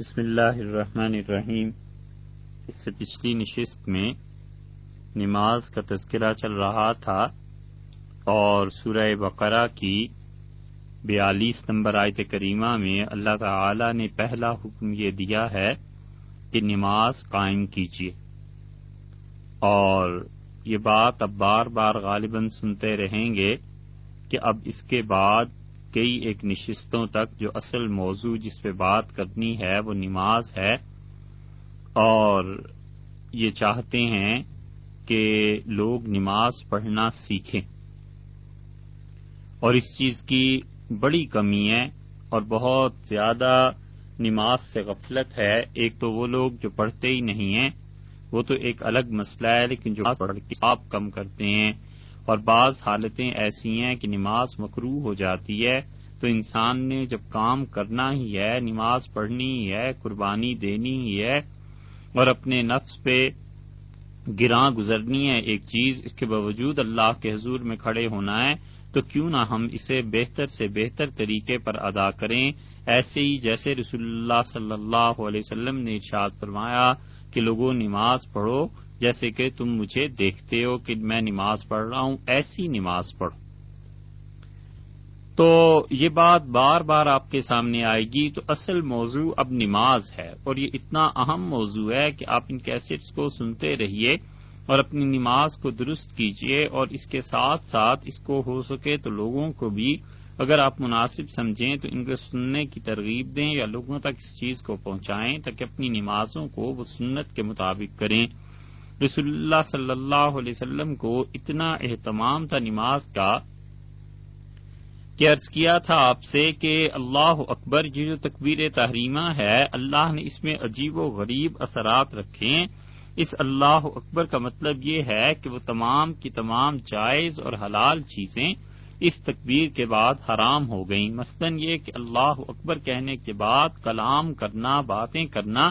بسم اللہ الرحمن الرحیم۔ اس سے پچھلی نشست میں نماز کا تذکرہ چل رہا تھا اور سورہ بقرہ کی بیالیس نمبر آیت کریمہ میں اللہ تعالی نے پہلا حکم یہ دیا ہے کہ نماز قائم کیجیے۔ اور یہ بات اب بار بار غالباً سنتے رہیں گے کہ اب اس کے بعد کئی ایک نشستوں تک جو اصل موضوع جس پہ بات کرنی ہے وہ نماز ہے اور یہ چاہتے ہیں کہ لوگ نماز پڑھنا سیکھیں اور اس چیز کی بڑی کمی ہے اور بہت زیادہ نماز سے غفلت ہے۔ ایک تو وہ لوگ جو پڑھتے ہی نہیں ہیں، وہ تو ایک الگ مسئلہ ہے، لیکن جو پڑھ کے آپ کم کرتے ہیں اور بعض حالتیں ایسی ہیں کہ نماز مکرو ہو جاتی ہے تو انسان نے جب کام کرنا ہی ہے، نماز پڑھنی ہی ہے، قربانی دینی ہی ہے اور اپنے نفس پہ گراں گزرنی ہے ایک چیز، اس کے باوجود اللہ کے حضور میں کھڑے ہونا ہے، تو کیوں نہ ہم اسے بہتر سے بہتر طریقے پر ادا کریں۔ ایسے ہی جیسے رسول اللہ صلی اللہ علیہ وسلم نے ارشاد فرمایا کہ لوگوں، نماز پڑھو جیسے کہ تم مجھے دیکھتے ہو کہ میں نماز پڑھ رہا ہوں، ایسی نماز پڑھو۔ تو یہ بات بار بار آپ کے سامنے آئے گی۔ تو اصل موضوع اب نماز ہے اور یہ اتنا اہم موضوع ہے کہ آپ ان کیسٹس کو سنتے رہیے اور اپنی نماز کو درست کیجیے اور اس کے ساتھ ساتھ اس کو ہو سکے تو لوگوں کو بھی اگر آپ مناسب سمجھیں تو ان کو سننے کی ترغیب دیں یا لوگوں تک اس چیز کو پہنچائیں تاکہ اپنی نمازوں کو وہ سنت کے مطابق کریں۔ رسول اللہ صلی اللہ علیہ وسلم کو اتنا اہتمام تھا نماز کا کہ عرض کیا تھا آپ سے کہ اللہ اکبر، یہ جو تکبیر تحریمہ ہے، اللہ نے اس میں عجیب و غریب اثرات رکھے۔ اس اللہ اکبر کا مطلب یہ ہے کہ وہ تمام کی تمام جائز اور حلال چیزیں اس تکبیر کے بعد حرام ہو گئیں۔ مثلاً یہ کہ اللہ اکبر کہنے کے بعد کلام کرنا، باتیں کرنا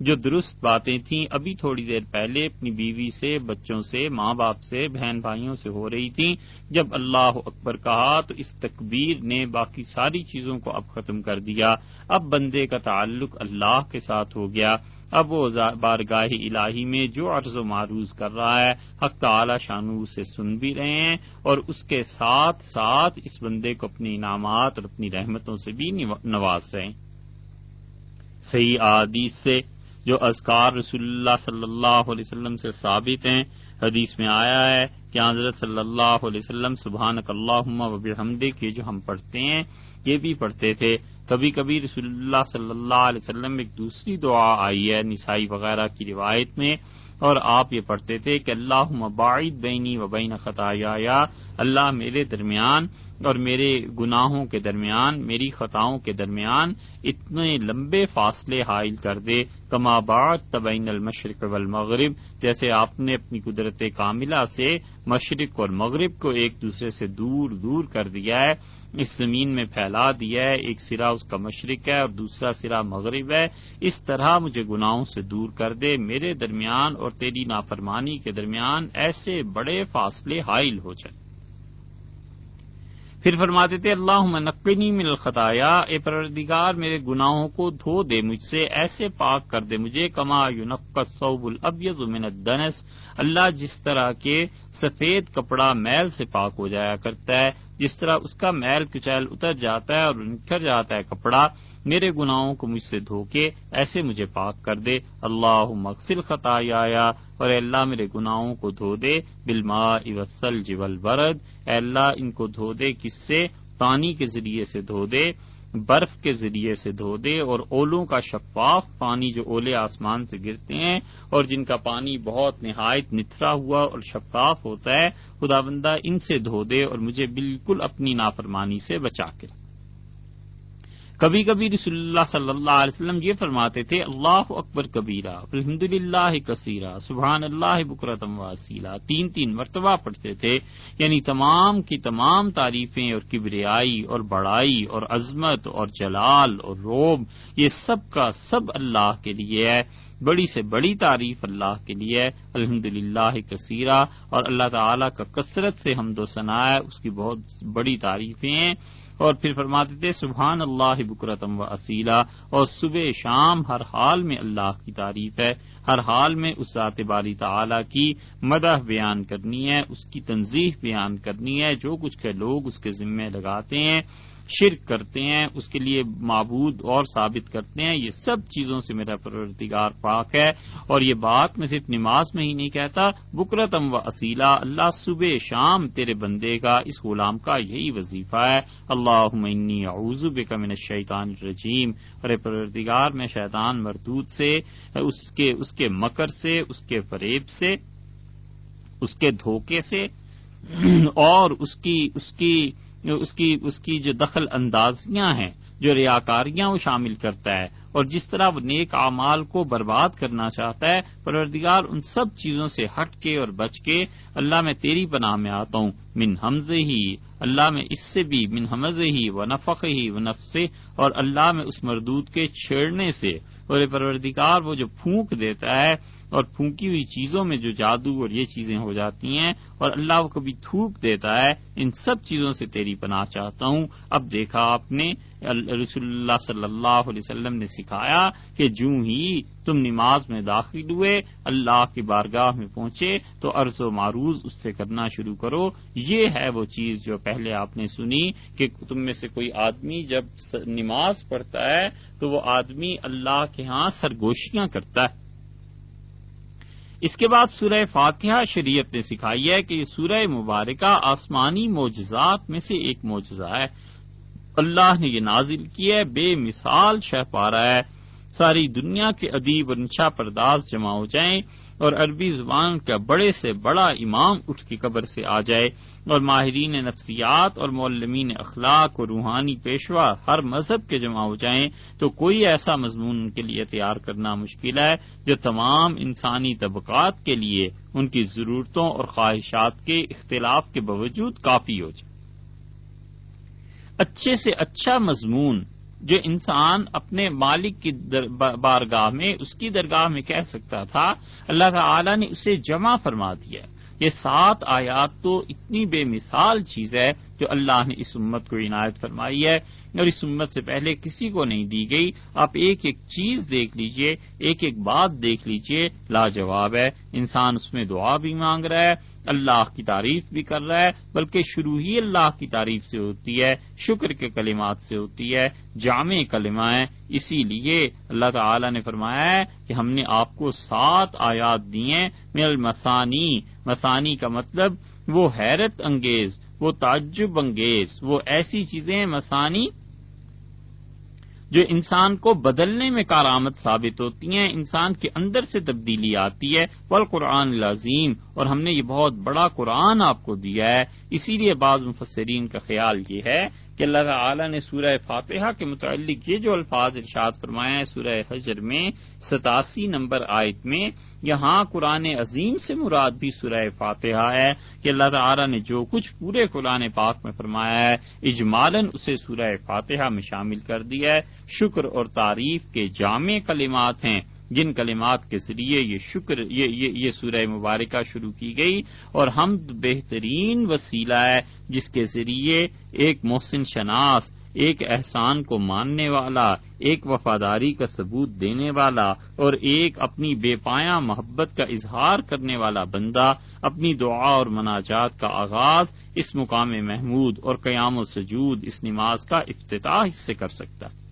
جو درست باتیں تھیں، ابھی تھوڑی دیر پہلے اپنی بیوی سے، بچوں سے، ماں باپ سے، بہن بھائیوں سے ہو رہی تھیں۔ جب اللہ اکبر کہا تو اس تکبیر نے باقی ساری چیزوں کو اب ختم کر دیا۔ اب بندے کا تعلق اللہ کے ساتھ ہو گیا۔ اب وہ بارگاہ الہی میں جو عرض و معروض کر رہا ہے، حق تعلی شانو سے سن بھی رہے ہیں اور اس کے ساتھ ساتھ اس بندے کو اپنی انعامات اور اپنی رحمتوں سے بھی نواز رہے ہیں۔ صحیح عادیث سے جو ازکار رسول اللہ صلی اللہ علیہ وسلم سے ثابت ہیں، حدیث میں آیا ہے کہ حضرت صلی اللہ علیہ وسلم سبحان اللہ وب حمدک یہ جو ہم پڑھتے ہیں، یہ بھی پڑھتے تھے۔ کبھی کبھی رسول اللہ صلی اللہ علیہ وسلم ایک دوسری دعا آئی ہے نسائی وغیرہ کی روایت میں، اور آپ یہ پڑھتے تھے کہ اللہ مباعد بینی و بین خطایا اللہ میرے درمیان اور میرے گناہوں کے درمیان، میری خطاؤں کے درمیان اتنے لمبے فاصلے حائل کر دے۔ کما بعد تبین المشرق والمغرب، جیسے آپ نے اپنی قدرت کاملہ سے مشرق اور مغرب کو ایک دوسرے سے دور دور کر دیا ہے، اس زمین میں پھیلا دیا ہے۔ ایک سرا اس کا مشرق ہے اور دوسرا سرا مغرب ہے۔ اس طرح مجھے گناہوں سے دور کر دے۔ میرے درمیان اور تیری نافرمانی کے درمیان ایسے بڑے فاصلے حائل ہو جائیں۔ پھر فرماتے تھے اللہ نقنی من الخطایا. اے پردگار میرے گناہوں کو دھو دے مجھ سے، ایسے پاک کر دے مجھے، کما یونقت صوب الابیض من الدنس۔ اللہ جس طرح کے سفید کپڑا میل سے پاک ہو جایا کرتا ہے جس طرح اس کا میل کچیل اتر جاتا ہے اور نکھر جاتا ہے کپڑا، میرے گناہوں کو مجھ سے دھو کے ایسے مجھے پاک کر دے۔ اللہ مقصل خطا آیا اور اللہ میرے گناہوں کو دھو دے۔ بلما اوسل جول برد اللہ ان کو دھو دے، کس سے؟ پانی کے ذریعے سے دھو دے۔ برف کے ذریعے سے دھو دے اور اولوں کا شفاف پانی جو اولے آسمان سے گرتے ہیں اور جن کا پانی بہت نہایت نتھرا ہوا اور شفاف ہوتا ہے خدا بندہ ان سے دھو دے اور مجھے بالکل اپنی نافرمانی سے بچا کے کبھی کبھی رسول اللہ صلی اللہ علیہ وسلم یہ فرماتے تھے، اللہ اکبر کبیرہ الحمد للہ کثیرہ، سبحان اللہ بکرتم واسیلہ۔ تین تین مرتبہ پڑھتے تھے یعنی تمام کی تمام تعریفیں اور کبریائی اور بڑائی اور عظمت اور جلال اور روب، یہ سب کا سب اللہ کے لیے ہے۔ بڑی سے بڑی تعریف اللہ کے لیے الحمد للہ کثیرہ۔ اور اللہ تعالی کا کثرت سے ہم دو ثنا ہے اس کی بہت بڑی تعریفیں ہیں۔ اور پھر فرماتے تھے، سبحان اللہ بکرتم و اسیلا اور صبح شام ہر حال میں اللہ کی تعریف ہے، ہر حال میں اس ذات باری تعالی کی مدح بیان کرنی ہے، اس کی تنظیح بیان کرنی ہے، جو کچھ کے لوگ اس کے ذمے لگاتے ہیں۔ شرک کرتے ہیں، اس کے لیے معبود اور ثابت کرتے ہیں، یہ سب چیزوں سے میرا پرورتگار پاک ہے۔ اور یہ بات میں صرف نماز میں ہی نہیں کہتا بکرتم و اسیلا اللہ صبح شام تیرے بندے کا، اس غلام کا یہی وظیفہ ہے۔ اللہ اعوذ بک من الشیطان الرجیم۔ اور پرورتگار میں شیطان مردود سے، اس کے اس کے مکر سے، اس کے فریب سے، اس کے دھوکے سے، اور اس کی اس کی اس کی اس کی جو دخل اندازیاں ہیں، جو ریاکاریاں وہ شامل کرتا ہے، اور جس طرح وہ نیک اعمال کو برباد کرنا چاہتا ہے، پروردگار ان سب چیزوں سے ہٹ کے اور بچ کے اللہ میں تیری پناہ میں آتا ہوں، من حمز ہی، اللہ میں اس سے بھی، من حمز ہی و نفق ہی و نف سے، اور اللہ میں اس مردود کے چھیڑنے سے۔ اور پروردگار وہ جو پھونک دیتا ہے اور پھونکی ہوئی چیزوں میں جو جادو اور یہ چیزیں ہو جاتی ہیں، اور اللہ وہ کبھی تھوک دیتا ہے، ان سب چیزوں سے تیری پناہ چاہتا ہوں۔ اب دیکھا آپ نے، رسول اللہ صلی اللہ علیہ وسلم نے سکھایا کہ جو ہی تم نماز میں داخل ہوئے، اللہ کی بارگاہ میں پہنچے، تو عرض و معروض اس سے کرنا شروع کرو۔ یہ ہے وہ چیز جو پہلے آپ نے سنی کہ تم میں سے کوئی آدمی جب نماز پڑھتا ہے، تو وہ آدمی اللہ کے ہاں سرگوشیاں کرتا ہے۔ اس کے بعد سورہ فاتحہ شریعت نے سکھائی ہے کہ یہ سورہ مبارکہ آسمانی معجزات میں سے ایک معجزہ ہے۔ اللہ نے یہ نازل کی ہے، بے مثال شہ پارا ہے۔ ساری دنیا کے ادیب اور نشا پرداز جمع ہو جائیں۔ اور عربی زبان کا بڑے سے بڑا امام اٹھ کے قبر سے آ جائے اور ماہرین نفسیات اور مولمین اخلاق اور روحانی پیشوا ہر مذہب کے جمع ہو جائیں تو کوئی ایسا مضمون ان کے لیے تیار کرنا مشکل ہے جو تمام انسانی طبقات کے لیے ان کی ضرورتوں اور خواہشات کے اختلاف کے باوجود کافی ہو جائے۔ اچھے سے اچھا مضمون جو انسان اپنے مالک کی بارگاہ میں، اس کی درگاہ میں کہہ سکتا تھا، اللہ تعالی نے اسے جمع فرما دیا۔ یہ سات آیات تو اتنی بے مثال چیز ہے جو اللہ نے اس امت کو عنایت فرمائی ہے اور اس امت سے پہلے کسی کو نہیں دی گئی، آپ ایک ایک چیز دیکھ لیجیے، ایک ایک بات دیکھ لیجیے، لاجواب ہے۔ انسان اس میں دعا بھی مانگ رہا ہے، اللہ کی تعریف بھی کر رہا ہے، بلکہ شروع ہی اللہ کی تعریف سے ہوتی ہے، شکر کے کلمات سے ہوتی ہے، جامع کلمہ ہے اسی لیے اللہ تعالی نے فرمایا ہے کہ ہم نے آپ کو سات آیات دیے میں المسانی مسانی کا مطلب وہ حیرت انگیز، وہ تعجب انگیز، وہ ایسی چیزیں مسانی جو انسان کو بدلنے میں کارآمد ثابت ہوتی ہیں، انسان کے اندر سے تبدیلی آتی ہے۔ بل قرآن لازیم اور ہم نے یہ بہت بڑا قرآن آپ کو دیا ہے۔ اسی لیے بعض مفسرین کا خیال یہ ہے کہ اللہ تعالی نے سورہ فاتحہ کے متعلق یہ جو الفاظ ارشاد فرمایا ہے سورہ حجر میں ستاسی نمبر آیت میں، یہاں قرآن عظیم سے مراد بھی سورہ فاتحہ ہے کہ اللہ تعالی نے جو کچھ پورے قرآن پاک میں فرمایا ہے اجمالن اسے سورہ فاتحہ میں شامل کر دیا ہے۔ شکر اور تعریف کے جامع کلمات ہیں۔ جن کلمات کے ذریعے یہ شکر یہ یہ, یہ سورہ مبارکہ شروع کی گئی اور ہم بہترین وسیلہ ہے جس کے ذریعے ایک محسن شناس ایک احسان کو ماننے والا ایک وفاداری کا ثبوت دینے والا اور ایک اپنی بے پایا محبت کا اظہار کرنے والا بندہ اپنی دعا اور مناجات کا آغاز اس مقام محمود اور قیام و سجود اس نماز کا افتتاح اس سے کر سکتا ہے۔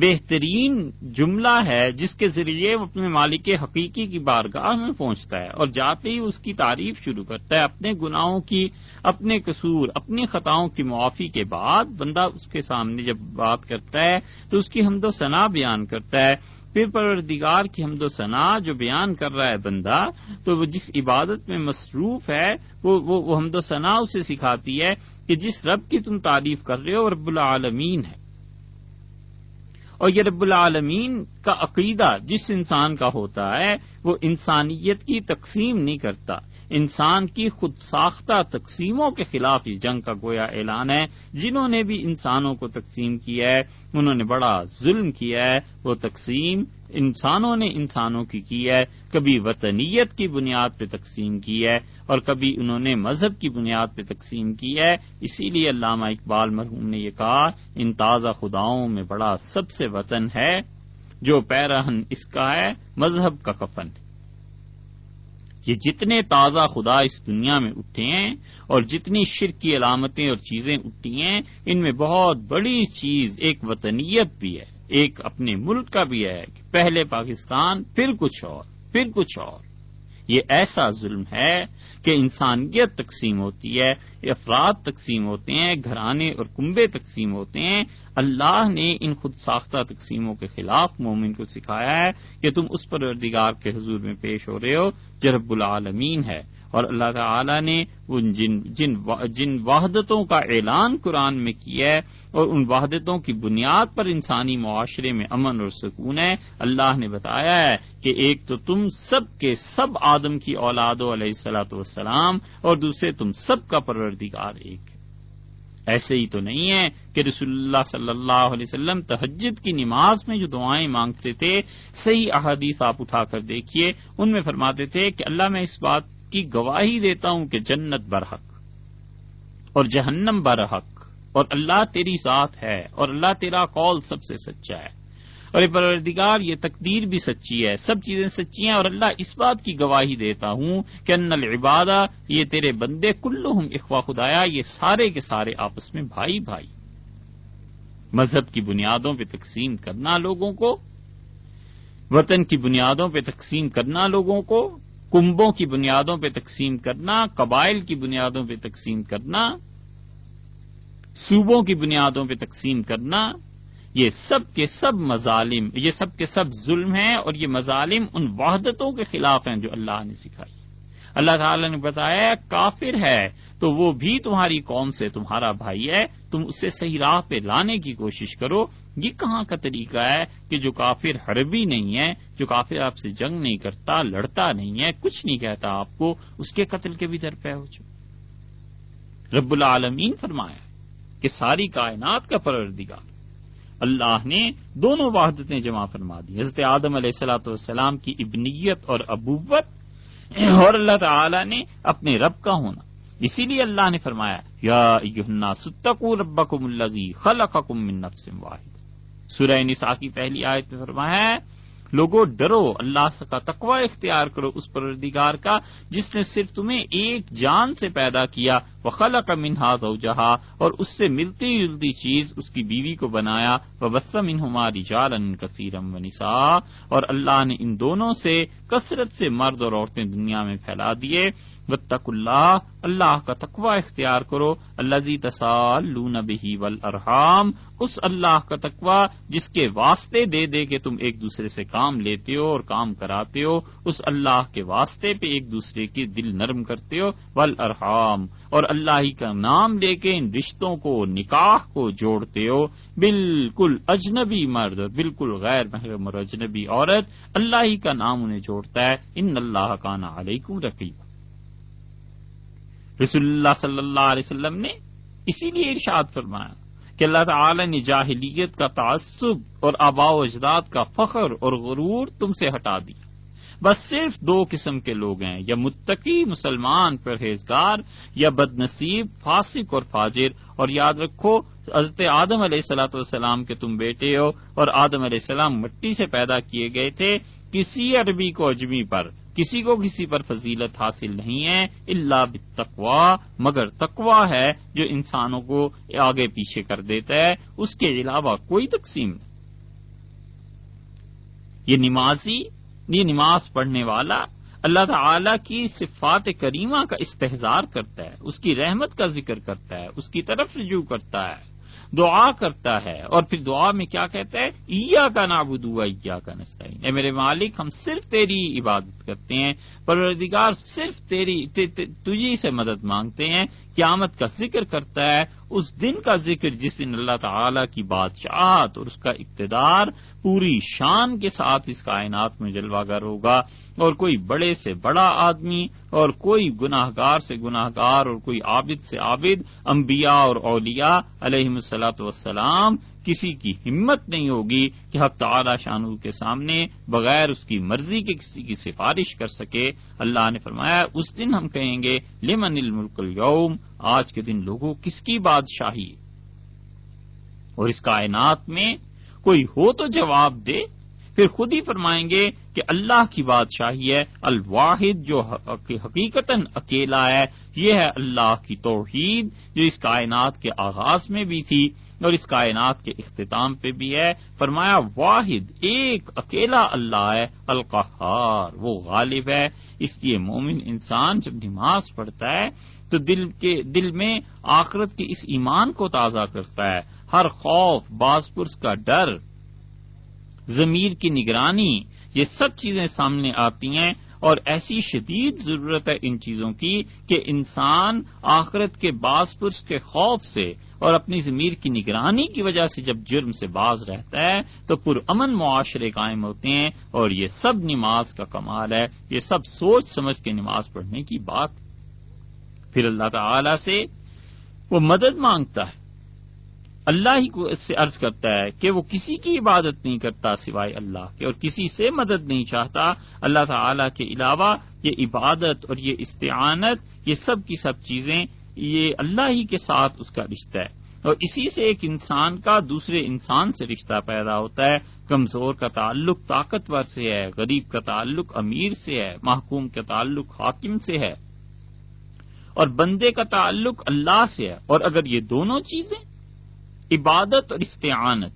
بہترین جملہ ہے جس کے ذریعے وہ اپنے مالک حقیقی کی بارگاہ میں پہنچتا ہے اور جاتے ہی اس کی تعریف شروع کرتا ہے، اپنے گناہوں کی، اپنے قصور، اپنی خطاؤں کی معافی کے بعد بندہ اس کے سامنے جب بات کرتا ہے تو اس کی حمد و ثنا بیان کرتا ہے۔ پھر پروردگار کی حمد و ثنا جو بیان کر رہا ہے بندہ، تو وہ جس عبادت میں مصروف ہے، وہ وہ حمد و ثنا اسے سکھاتی ہے کہ جس رب کی تم تعریف کر رہے ہو رب العالمین ہے۔ اور یہ رب العالمین کا عقیدہ جس انسان کا ہوتا ہے، وہ انسانیت کی تقسیم نہیں کرتا۔ انسان کی خود ساختہ تقسیموں کے خلاف یہ جنگ کا گویا اعلان ہے، جنہوں نے بھی انسانوں کو تقسیم کیا ہے، انہوں نے بڑا ظلم کیا ہے، وہ تقسیم انسانوں نے انسانوں کی کی ہے، کبھی وطنیت کی بنیاد پہ تقسیم کی ہے اور کبھی انہوں نے مذہب کی بنیاد پہ تقسیم کی ہے۔ اسی لیے علامہ اقبال مرحوم نے یہ کہا، ان تازہ خداؤں میں بڑا سب سے وطن ہے، جو پیرہن اس کا ہے، مذہب کا کفن۔ یہ جتنے تازہ خدا اس دنیا میں اٹھے ہیں اور جتنی شرک کی علامتیں اور چیزیں اٹھی ہیں، ان میں بہت بڑی چیز ایک وطنیت بھی ہے، ایک اپنے ملک کا بھی ہے، کہ پہلے پاکستان، پھر کچھ اور، پھر کچھ اور۔ یہ ایسا ظلم ہے کہ انسانیت تقسیم ہوتی ہے، افراد تقسیم ہوتے ہیں، گھرانے اور کنبے تقسیم ہوتے ہیں۔ اللہ نے ان خود ساختہ تقسیموں کے خلاف مومن کو سکھایا ہے کہ تم اس پروردگار کے حضور میں پیش ہو رہے ہو، جو رب العالمین ہے۔ اور اللہ تعالی نے ان جن جن جن وحدتوں کا اعلان قرآن میں کیا ہے اور ان وحدتوں کی بنیاد پر انسانی معاشرے میں امن اور سکون ہے، اللہ نے بتایا ہے کہ ایک تو تم سب کے سب آدم کی اولاد علیہ السلاۃ والسلام اور دوسرے تم سب کا پروردگار ایک ہے۔ ایسے ہی تو نہیں ہے کہ رسول اللہ صلی اللہ علیہ وسلم تحجد کی نماز میں جو دعائیں مانگتے تھے، صحیح احادیث آپ اٹھا کر دیکھیے، ان میں فرماتے تھے کہ اللہ میں اس بات کی گواہی دیتا ہوں کہ جنت برحق اور جہنم برحق اور اللہ تیری ذات ہے اور اللہ تیرا قول سب سے سچا ہے اور یہ پروردگار، یہ تقدیر بھی سچی ہے۔ سب چیزیں سچی ہیں اور اللہ اس بات کی گواہی دیتا ہوں کہ ان العبادہ یہ تیرے بندے کلو اخوا خدایا، یہ سارے کے سارے آپس میں بھائی بھائی۔ مذہب کی بنیادوں پہ تقسیم کرنا لوگوں کو، وطن کی بنیادوں پہ تقسیم کرنا لوگوں کو کنبوں کی بنیادوں پہ تقسیم کرنا، قبائل کی بنیادوں پہ تقسیم کرنا، صوبوں کی بنیادوں پہ تقسیم کرنا، یہ سب کے سب مظالم، یہ سب کے سب ظلم ہیں اور یہ مظالم ان وحدتوں کے خلاف ہیں جو اللہ نے سکھائی۔ اللہ تعالی نے بتایا کافر ہے تو وہ بھی تمہاری قوم سے تمہارا بھائی ہے تم اسے صحیح راہ پہ لانے کی کوشش کرو۔ یہ کہاں کا طریقہ ہے کہ جو کافر حربی نہیں ہے، جو کافر آپ سے جنگ نہیں کرتا، لڑتا نہیں ہے، کچھ نہیں کہتا آپ کو، اس کے قتل کے بھی در پہ ہو چکے رب العالمین فرمایا کہ ساری کائنات کا پروردگار۔ اللہ نے دونوں وحدتیں جمع فرما دی۔ حضرت آدم علیہ السلاۃ والسلام کی ابنیت اور ابوت۔ اور اللہ تعالی نے اپنے رب کا ہونا۔ اسی لیے اللہ نے فرمایا، یا ستکو ربکم الزی خلقکم من نفس واحد سورہ نساء کی پہلی آیت میں فرمایا ہے لوگوں ڈرو، اللہ کا تقوی اختیار کرو اس پروردگار کا جس نے صرف تمہیں ایک جان سے پیدا کیا وہ خلا کا منہا جہا اور اس سے ملتی جلتی چیز اس کی بیوی کو بنایا وہ وسم ان ہماری جالن کثیرم و نسا اور اللہ نے ان دونوں سے کثرت سے مرد اور عورتیں دنیا میں پھیلا دیے۔ وتق اللہ اللہ کا تقوی اختیار کرو اللہ زی تسال لون بہی ول ارحام اس اللہ کا تقوی جس کے واسطے دے دے کے تم ایک دوسرے سے کام لیتے ہو اور کام کراتے ہو، اس اللہ کے واسطے پہ ایک دوسرے کے دل نرم کرتے ہو ول ارحام اور اللہ ہی کا نام لے کے ان رشتوں کو، نکاح کو جوڑتے ہو، بالکل اجنبی مرد، بالکل غیر محرم اور اجنبی عورت، اللہ ہی کا نام انہیں جوڑتا ہے، ان اللہ کا نا علیکم رقیب رسول اللہ صلی اللہ علیہ وسلم نے اسی لیے ارشاد فرمایا کہ اللہ تعالی نے جاہلیت کا تعصب اور آبا و اجداد کا فخر اور غرور تم سے ہٹا دیا بس صرف دو قسم کے لوگ ہیں، یا متقی مسلمان پرہیزگار یا بد نصیب فاسق اور فاجر۔ اور یاد رکھو، حضرت آدم علیہ السلاۃ والسلام کے تم بیٹے ہو اور آدم علیہ السلام مٹی سے پیدا کیے گئے تھے کسی عربی کو اجمی پر۔ کسی کو کسی پر فضیلت حاصل نہیں ہے اللہ بتقوا مگر تقوا ہے جو انسانوں کو آگے پیچھے کر دیتا ہے، اس کے علاوہ کوئی تقسیم نہیں۔ یہ نمازی، یہ نماز پڑھنے والا اللہ تعالی کی صفات کریمہ کا استحصار کرتا ہے، اس کی رحمت کا ذکر کرتا ہے، اس کی طرف رجوع کرتا ہے۔ دعا کرتا ہے۔ اور پھر دعا میں کیا کہتا ہے؟ ایا کا نابدو ایا کا نسطین اے میرے مالک، ہم صرف تیری عبادت کرتے ہیں۔ پروردگار صرف تیری تجھی سے مدد مانگتے ہیں۔ قیامت کا ذکر کرتا ہے اس دن کا ذکر جس دن اللہ تعالی کی بادشاہت اور اس کا اقتدار پوری شان کے ساتھ اس کائنات میں جلوہ گر ہوگا اور کوئی بڑے سے بڑا آدمی اور کوئی گناہ گار سے گناہ گار اور کوئی عابد سے عابد، انبیاء اور اولیاء علیہ السلاۃ وسلام کسی کی ہمت نہیں ہوگی کہ حق تعالی شانو کے سامنے بغیر اس کی مرضی کے کسی کی سفارش کر سکے۔ اللہ نے فرمایا، اس دن ہم کہیں گے، لمن الملک اليوم؟ آج کے دن لوگوں کس کی بادشاہی؟ اور اس کائنات میں کوئی ہو تو جواب دے۔ پھر خود ہی فرمائیں گے کہ اللہ کی بادشاہی ہے، الواحد جو حقیقت اکیلا ہے۔ یہ ہے اللہ کی توحید، جو اس کائنات کے آغاز میں بھی تھی۔ اور اس کائنات کے اختتام پہ بھی ہے۔ فرمایا، واحد، ایک، اکیلا اللہ ہے، القہار، وہ غالب ہے۔ اس لیے مومن انسان جب نماز پڑھتا ہے، تو دل کے، دل میں آخرت کے اس ایمان کو تازہ کرتا ہے۔ ہر خوف باز پرس کا ڈر، ضمیر کی نگرانی، یہ سب چیزیں سامنے آتی ہیں۔ اور ایسی شدید ضرورت ہے ان چیزوں کی کہ انسان آخرت کے باز پرس کے خوف سے اور اپنی ضمیر کی نگرانی کی وجہ سے جب جرم سے باز رہتا ہے تو پرامن معاشرے قائم ہوتے ہیں اور یہ سب نماز کا کمال ہے، یہ سب سوچ سمجھ کے نماز پڑھنے کی بات۔ پھر اللہ تعالی سے وہ مدد مانگتا ہے۔ اللہ ہی کو اس سے عرض کرتا ہے کہ وہ کسی کی عبادت نہیں کرتا سوائے اللہ کے اور کسی سے مدد نہیں چاہتا۔ اللہ تعالی کے علاوہ یہ عبادت اور یہ استعانت، یہ سب کی سب چیزیں یہ اللہ ہی کے ساتھ اس کا رشتہ ہے۔ اور اسی سے ایک انسان کا دوسرے انسان سے رشتہ پیدا ہوتا ہے۔ کمزور کا تعلق طاقتور سے ہے، غریب کا تعلق امیر سے ہے، محکوم کا تعلق حاکم سے ہے۔ اور بندے کا تعلق اللہ سے ہے۔ اور اگر یہ دونوں چیزیں، عبادت اور استعانت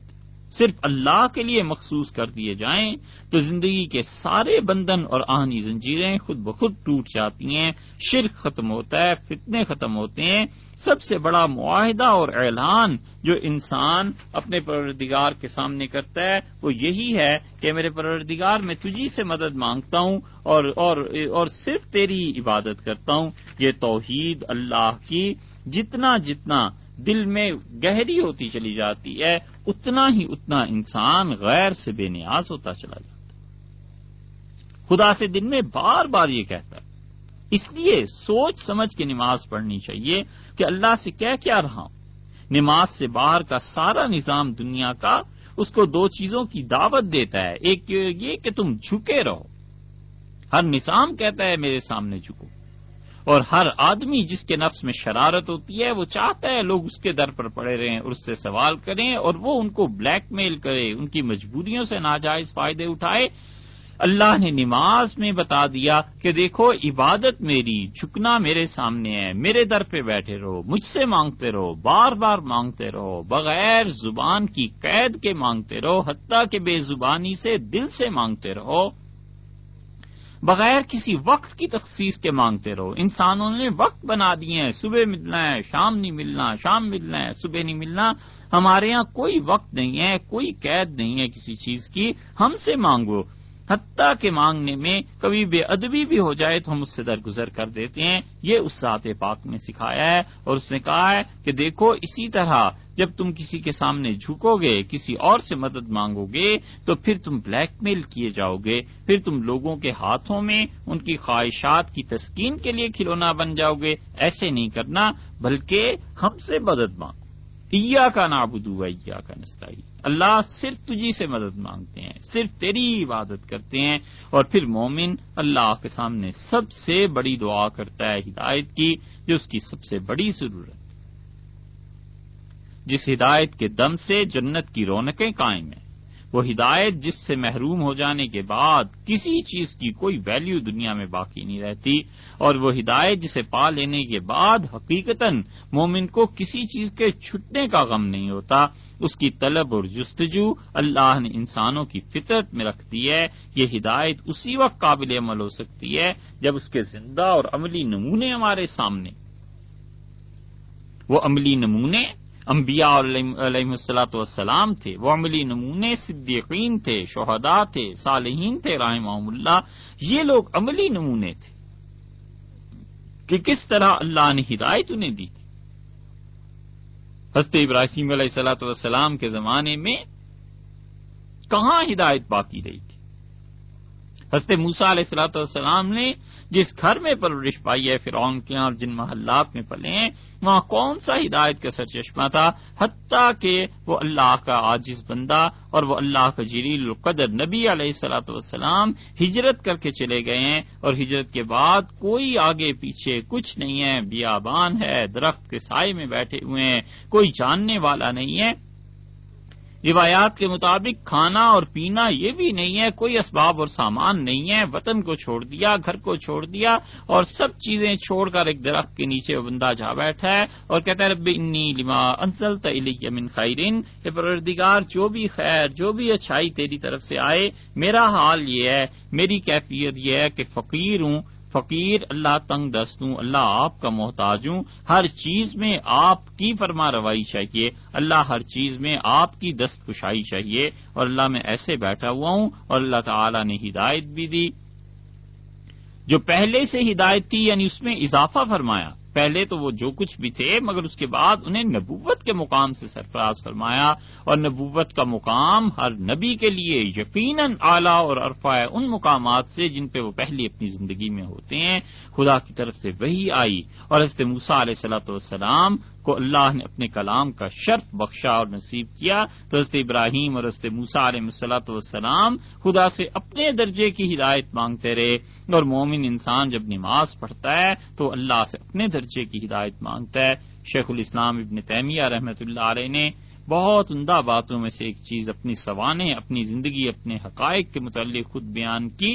صرف اللہ کے لیے مخصوص کر دیے جائیں تو زندگی کے سارے بندن اور آہنی زنجیریں خود بخود ٹوٹ جاتی ہیں شرک ختم ہوتا ہے فتنے ختم ہوتے ہیں۔ سب سے بڑا معاہدہ اور اعلان جو انسان اپنے پروردگار کے سامنے کرتا ہے وہ یہی ہے کہ میرے پروردگار میں تجھی سے مدد مانگتا ہوں اور اور, اور صرف تیری عبادت کرتا ہوں۔ یہ توحید اللہ کی جتنا جتنا دل میں گہری ہوتی چلی جاتی ہے، اتنا ہی اتنا انسان غیر سے بے نیاز ہوتا چلا جاتا ہے۔ خدا سے دن میں بار بار یہ کہتا ہے۔ اس لیے سوچ سمجھ کے نماز پڑھنی چاہیے کہ اللہ سے کہہ کیا رہا ہوں۔ نماز سے باہر کا سارا نظام دنیا کا اس کو دو چیزوں کی دعوت دیتا ہے۔ ایک یہ کہ تم جھکے رہو۔ ہر نظام کہتا ہے، میرے سامنے جھکو۔ اور ہر آدمی جس کے نفس میں شرارت ہوتی ہے، وہ چاہتا ہے لوگ اس کے در پر پڑے رہیں، اور اس سے سوال کریں، اور وہ ان کو بلیک میل کرے، ان کی مجبوریوں سے ناجائز فائدے اٹھائے۔ اللہ نے نماز میں بتا دیا کہ دیکھو، عبادت میری، جھکنا میرے سامنے ہے، میرے در پہ بیٹھے رہو، مجھ سے مانگتے رہو، بار بار مانگتے رہو، بغیر زبان کی قید کے مانگتے رہو، حتیٰ کہ بے زبانی سے دل سے مانگتے رہو۔ بغیر کسی وقت کی تخصیص کے مانگتے رہو۔ انسانوں نے وقت بنا دیے ہیں۔ صبح ملنا ہے، شام نہیں ملنا، شام ملنا ہے، صبح نہیں ملنا۔ ہمارے یہاں کوئی وقت نہیں ہے، کوئی قید نہیں ہے کسی چیز کی۔ ہم سے مانگو۔ حتیٰ کے مانگنے میں کبھی بے ادبی بھی ہو جائے تو ہم اس سے درگزر کر دیتے ہیں۔ یہ اس ذات پاک نے سکھایا ہے اور اس نے کہا ہے کہ دیکھو، اسی طرح جب تم کسی کے سامنے جھکو گے، کسی اور سے مدد مانگو گے، تو پھر تم بلیک میل کیے جاؤ گے۔ پھر تم لوگوں کے ہاتھوں میں ان کی خواہشات کی تسکین کے لیے کھلونا بن جاؤ گے۔ ایسے نہیں کرنا، بلکہ ہم سے مدد مانگو۔ ایا کا نابدو ایا کا نستائی اللہ صرف تجھی سے مدد مانگتے ہیں، صرف تیری عبادت کرتے ہیں۔ اور پھر مومن اللہ کے سامنے سب سے بڑی دعا کرتا ہے، ہدایت کی، جو اس کی سب سے بڑی ضرورت جس ہدایت کے دم سے جنت کی رونقیں قائم ہیں۔ وہ ہدایت جس سے محروم ہو جانے کے بعد کسی چیز کی کوئی ویلیو دنیا میں باقی نہیں رہتی اور وہ ہدایت جسے پا لینے کے بعد حقیقت مومن کو کسی چیز کے چھٹنے کا غم نہیں ہوتا، اس کی طلب اور جستجو اللہ نے انسانوں کی فطرت میں رکھ دی ہے۔ یہ ہدایت اسی وقت قابل عمل ہو سکتی ہے جب اس کے زندہ اور عملی نمونے ہمارے سامنے۔ وہ عملی نمونے انبیاء علیہ السلاۃ والسلام تھے، وہ عملی نمونے، صدیقین تھے، شہداء تھے، صالحین تھے رحمہ اللہ۔ یہ لوگ عملی نمونے تھے۔ کہ کس طرح اللہ نے ہدایت انہیں دی تھی۔ حضرت ابراہیم علیہ السلاۃ والسلام کے زمانے میں کہاں ہدایت باقی رہی تھی؟ حضرت موسا علیہ السلاۃ والسلام نے جس گھر میں پرورش پائی ہے، فرعون کے اور جن محلات میں پلے ہیں، وہاں کون سا ہدایت کا سرچشمہ تھا؟ حتیٰ کہ وہ اللہ کا عاجز بندہ اور وہ اللہ کا جلیل القدر نبی علیہ السلاۃ والسلام ہجرت کر کے چلے گئے ہیں اور ہجرت کے بعد کوئی آگے پیچھے کچھ نہیں ہے، بیابان ہے، درخت کے سائے میں بیٹھے ہوئے ہیں، کوئی جاننے والا نہیں ہے۔ روایات کے مطابق کھانا اور پینا یہ بھی نہیں ہے، کوئی اسباب اور سامان نہیں ہے۔ وطن کو چھوڑ دیا، گھر کو چھوڑ دیا اور سب چیزیں چھوڑ کر ایک درخت کے نیچے بندہ جا بیٹھا ہے اور کہتا ہے، رب انی لما انزل من خیرین پروردگار، جو بھی خیر، جو بھی اچھائی تیری طرف سے آئے، میرا حال یہ ہے، میری کیفیت یہ ہے کہ فقیر ہوں۔ فقیر، اللہ تنگ دستوں، اللہ آپ کا محتاج ہوں، ہر چیز میں آپ کی فرما روائی چاہیے، اللہ ہر چیز میں آپ کی دست کشائی چاہیے، اور اللہ میں ایسے بیٹھا ہوا ہوں، اور اللہ تعالی نے ہدایت بھی دی، جو پہلے سے ہدایت تھی یعنی اس میں اضافہ فرمایا۔ پہلے تو وہ جو کچھ بھی تھے، مگر اس کے بعد انہیں نبوت کے مقام سے سرفراز فرمایا، اور نبوت کا مقام ہر نبی کے لیے یقیناً اعلیٰ اور عرفا ہے ان مقامات سے جن پہ وہ پہلی اپنی زندگی میں ہوتے ہیں۔ خدا کی طرف سے وہی آئی، اور حضرت موسا علیہ صلاح والسلام کو اللہ نے اپنے کلام کا شرف بخشا اور نصیب کیا، تو حضرت ابراہیم اور حضرت موسا علیہ مسلاۃ والسلام خدا سے اپنے درجے کی ہدایت مانگتے رہے۔ اور مومن انسان جب نماز پڑھتا ہے، تو اللہ سے اپنے درجے کی ہدایت مانگتا ہے۔ شیخ الاسلام ابن تیمیہ رحمۃ اللہ علیہ نے بہت عمدہ باتوں میں سے ایک چیز اپنی سوانح اپنی زندگی، اپنے حقائق کے متعلق خود بیان کی۔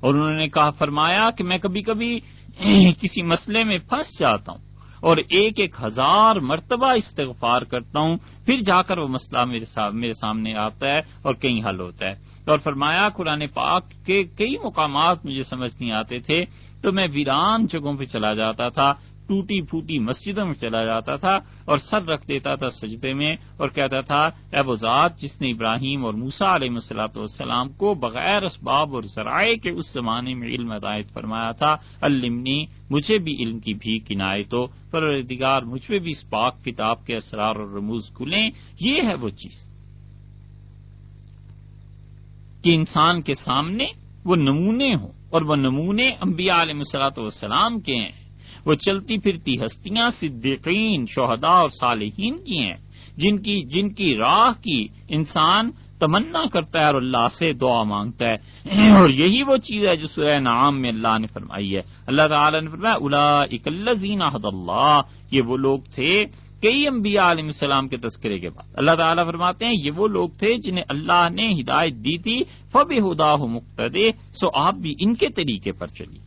اور انہوں نے کہا، فرمایا کہ میں کبھی کبھی کسی مسئلے میں پھنس جاتا ہوں۔ اور ایک ایک ہزار مرتبہ استغفار کرتا ہوں، پھر جا کر وہ مسئلہ میرے سامنے آتا ہے اور کہیں حل ہوتا ہے۔ اور فرمایا، قرآن پاک کے کئی مقامات مجھے سمجھ نہیں آتے تھے، تو میں ویران جگہوں پہ چلا جاتا تھا۔ ٹوٹی پھوٹی مسجدوں میں چلا جاتا تھا اور سر رکھ دیتا تھا سجدے میں اور کہتا تھا، اے وہ ذات، جس نے ابراہیم اور موسا علیہ مسلاۃ والسلام کو بغیر اسباب اور ذرائع کے اس زمانے میں علم ہدایت فرمایا تھا المنی مجھے بھی علم کی بھی کنایت ہو، پروردگار، مجھ پہ بھی اس پاک کتاب کے اسرار اور رموز کھلیں۔ یہ ہے وہ چیز کہ انسان کے سامنے وہ نمونے ہوں اور وہ نمونے انبیاء علیہ مسلاط والسلام کے ہیں۔ وہ چلتی پھرتی ہستیاں، صدیقین، شہداء اور صالحین کی ہیں۔ جن کی جن کی راہ کی انسان تمنا کرتا ہے اور اللہ سے دعا مانگتا ہے۔ اور یہی وہ چیز ہے جو سورہ نعام میں اللہ نے فرمائی ہے۔ اللہ تعالی نے فرمایا الا اکلزین حد اللہ۔ یہ وہ لوگ تھے کئی انبیاء علیہ السلام کے تذکرے کے بعد۔ اللہ تعالیٰ فرماتے ہیں، یہ وہ لوگ تھے جنہیں اللہ نے ہدایت دی تھی۔ فب ہدا مقتدے سو آپ بھی ان کے طریقے پر چلیے۔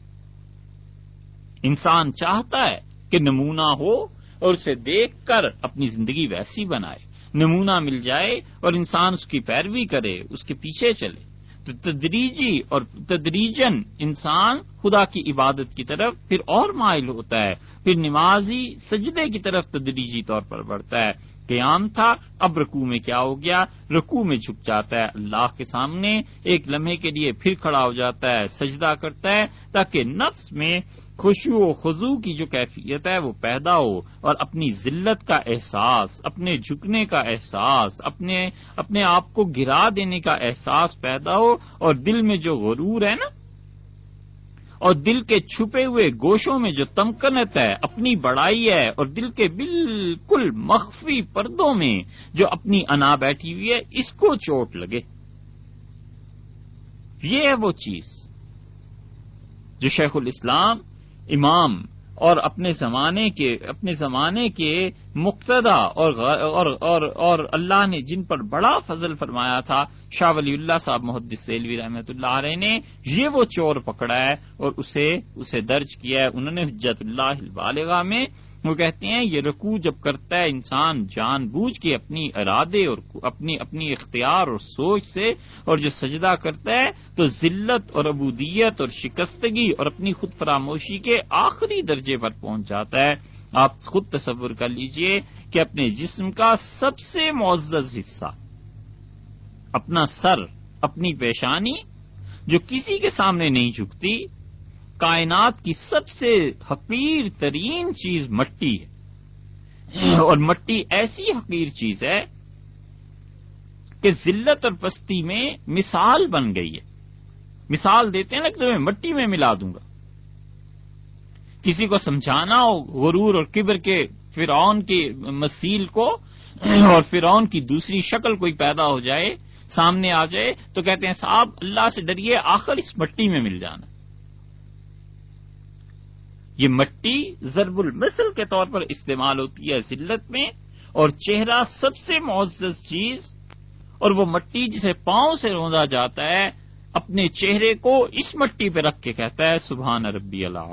انسان چاہتا ہے کہ نمونہ ہو اور اسے دیکھ کر اپنی زندگی ویسی بنائے۔ نمونہ مل جائے اور انسان اس کی پیروی کرے، اس کے پیچھے چلے۔ تو تدریجی اور تدریجن انسان خدا کی عبادت کی طرف پھر اور مائل ہوتا ہے۔ پھر نمازی سجدے کی طرف تدریجی طور پر بڑھتا ہے۔ قیام تھا، اب رکو میں کیا ہو گیا؟ رکو میں جھک جاتا ہے۔ اللہ کے سامنے ایک لمحے کے لیے پھر کھڑا ہو جاتا ہے، سجدہ کرتا ہے تاکہ نفس میں خوشو و خزو کی جو کیفیت ہے وہ پیدا ہو اور اپنی ذلت کا احساس، اپنے جھکنے کا احساس، اپنے اپنے آپ کو گرا دینے کا احساس پیدا ہو اور دل میں جو غرور ہے نا، اور دل کے چھپے ہوئے گوشوں میں جو تمکنت ہے، اپنی بڑائی ہے اور دل کے بالکل مخفی پردوں میں جو اپنی انا بیٹھی ہوئی ہے، اس کو چوٹ لگے۔ یہ ہے وہ چیز جو شیخ الاسلام امام اور اپنے زمانے کے اپنے زمانے کے مقتدا اور اور, اور, اور اللہ نے جن پر بڑا فضل فرمایا تھا شاہ ولی اللہ صاحب محدث سیلوی رحمۃ اللہ علیہ نے یہ وہ چور پکڑا ہے اور اسے اسے درج کیا ہے۔ انہوں نے حجت اللہ بالغاہ میں وہ کہتے ہیں، یہ رکوع جب کرتا ہے انسان جان بوجھ کے اپنی ارادے اور اپنی اپنی اختیار اور سوچ سے اور جو سجدہ کرتا ہے، تو ذلت اور ابودیت اور شکستگی اور اپنی خود فراموشی کے آخری درجے پر پہنچ جاتا ہے۔ آپ خود تصور کر لیجیے کہ اپنے جسم کا سب سے معزز حصہ، اپنا سر، اپنی پیشانی جو کسی کے سامنے نہیں جھکتی کائنات کی سب سے حقیر ترین چیز مٹی ہے۔ اور مٹی ایسی حقیر چیز ہے کہ ذلت اور پستی میں مثال بن گئی ہے۔ مثال دیتے ہیں نا کہ میں مٹی میں ملا دوں گا۔ کسی کو سمجھانا ہو غرور اور کبر کے فرعون کی مسیل کو اور فرعون کی دوسری شکل کوئی پیدا ہو جائے، سامنے آ جائے تو کہتے ہیں صاحب اللہ سے ڈریے، آخر اس مٹی میں مل جانا۔ یہ مٹی ضرب المثل کے طور پر استعمال ہوتی ہے ذلت میں، اور چہرہ سب سے معزز چیز، اور وہ مٹی جسے پاؤں سے روندا جاتا ہے، اپنے چہرے کو اس مٹی پہ رکھ کے کہتا ہے، سبحان ربی اللہ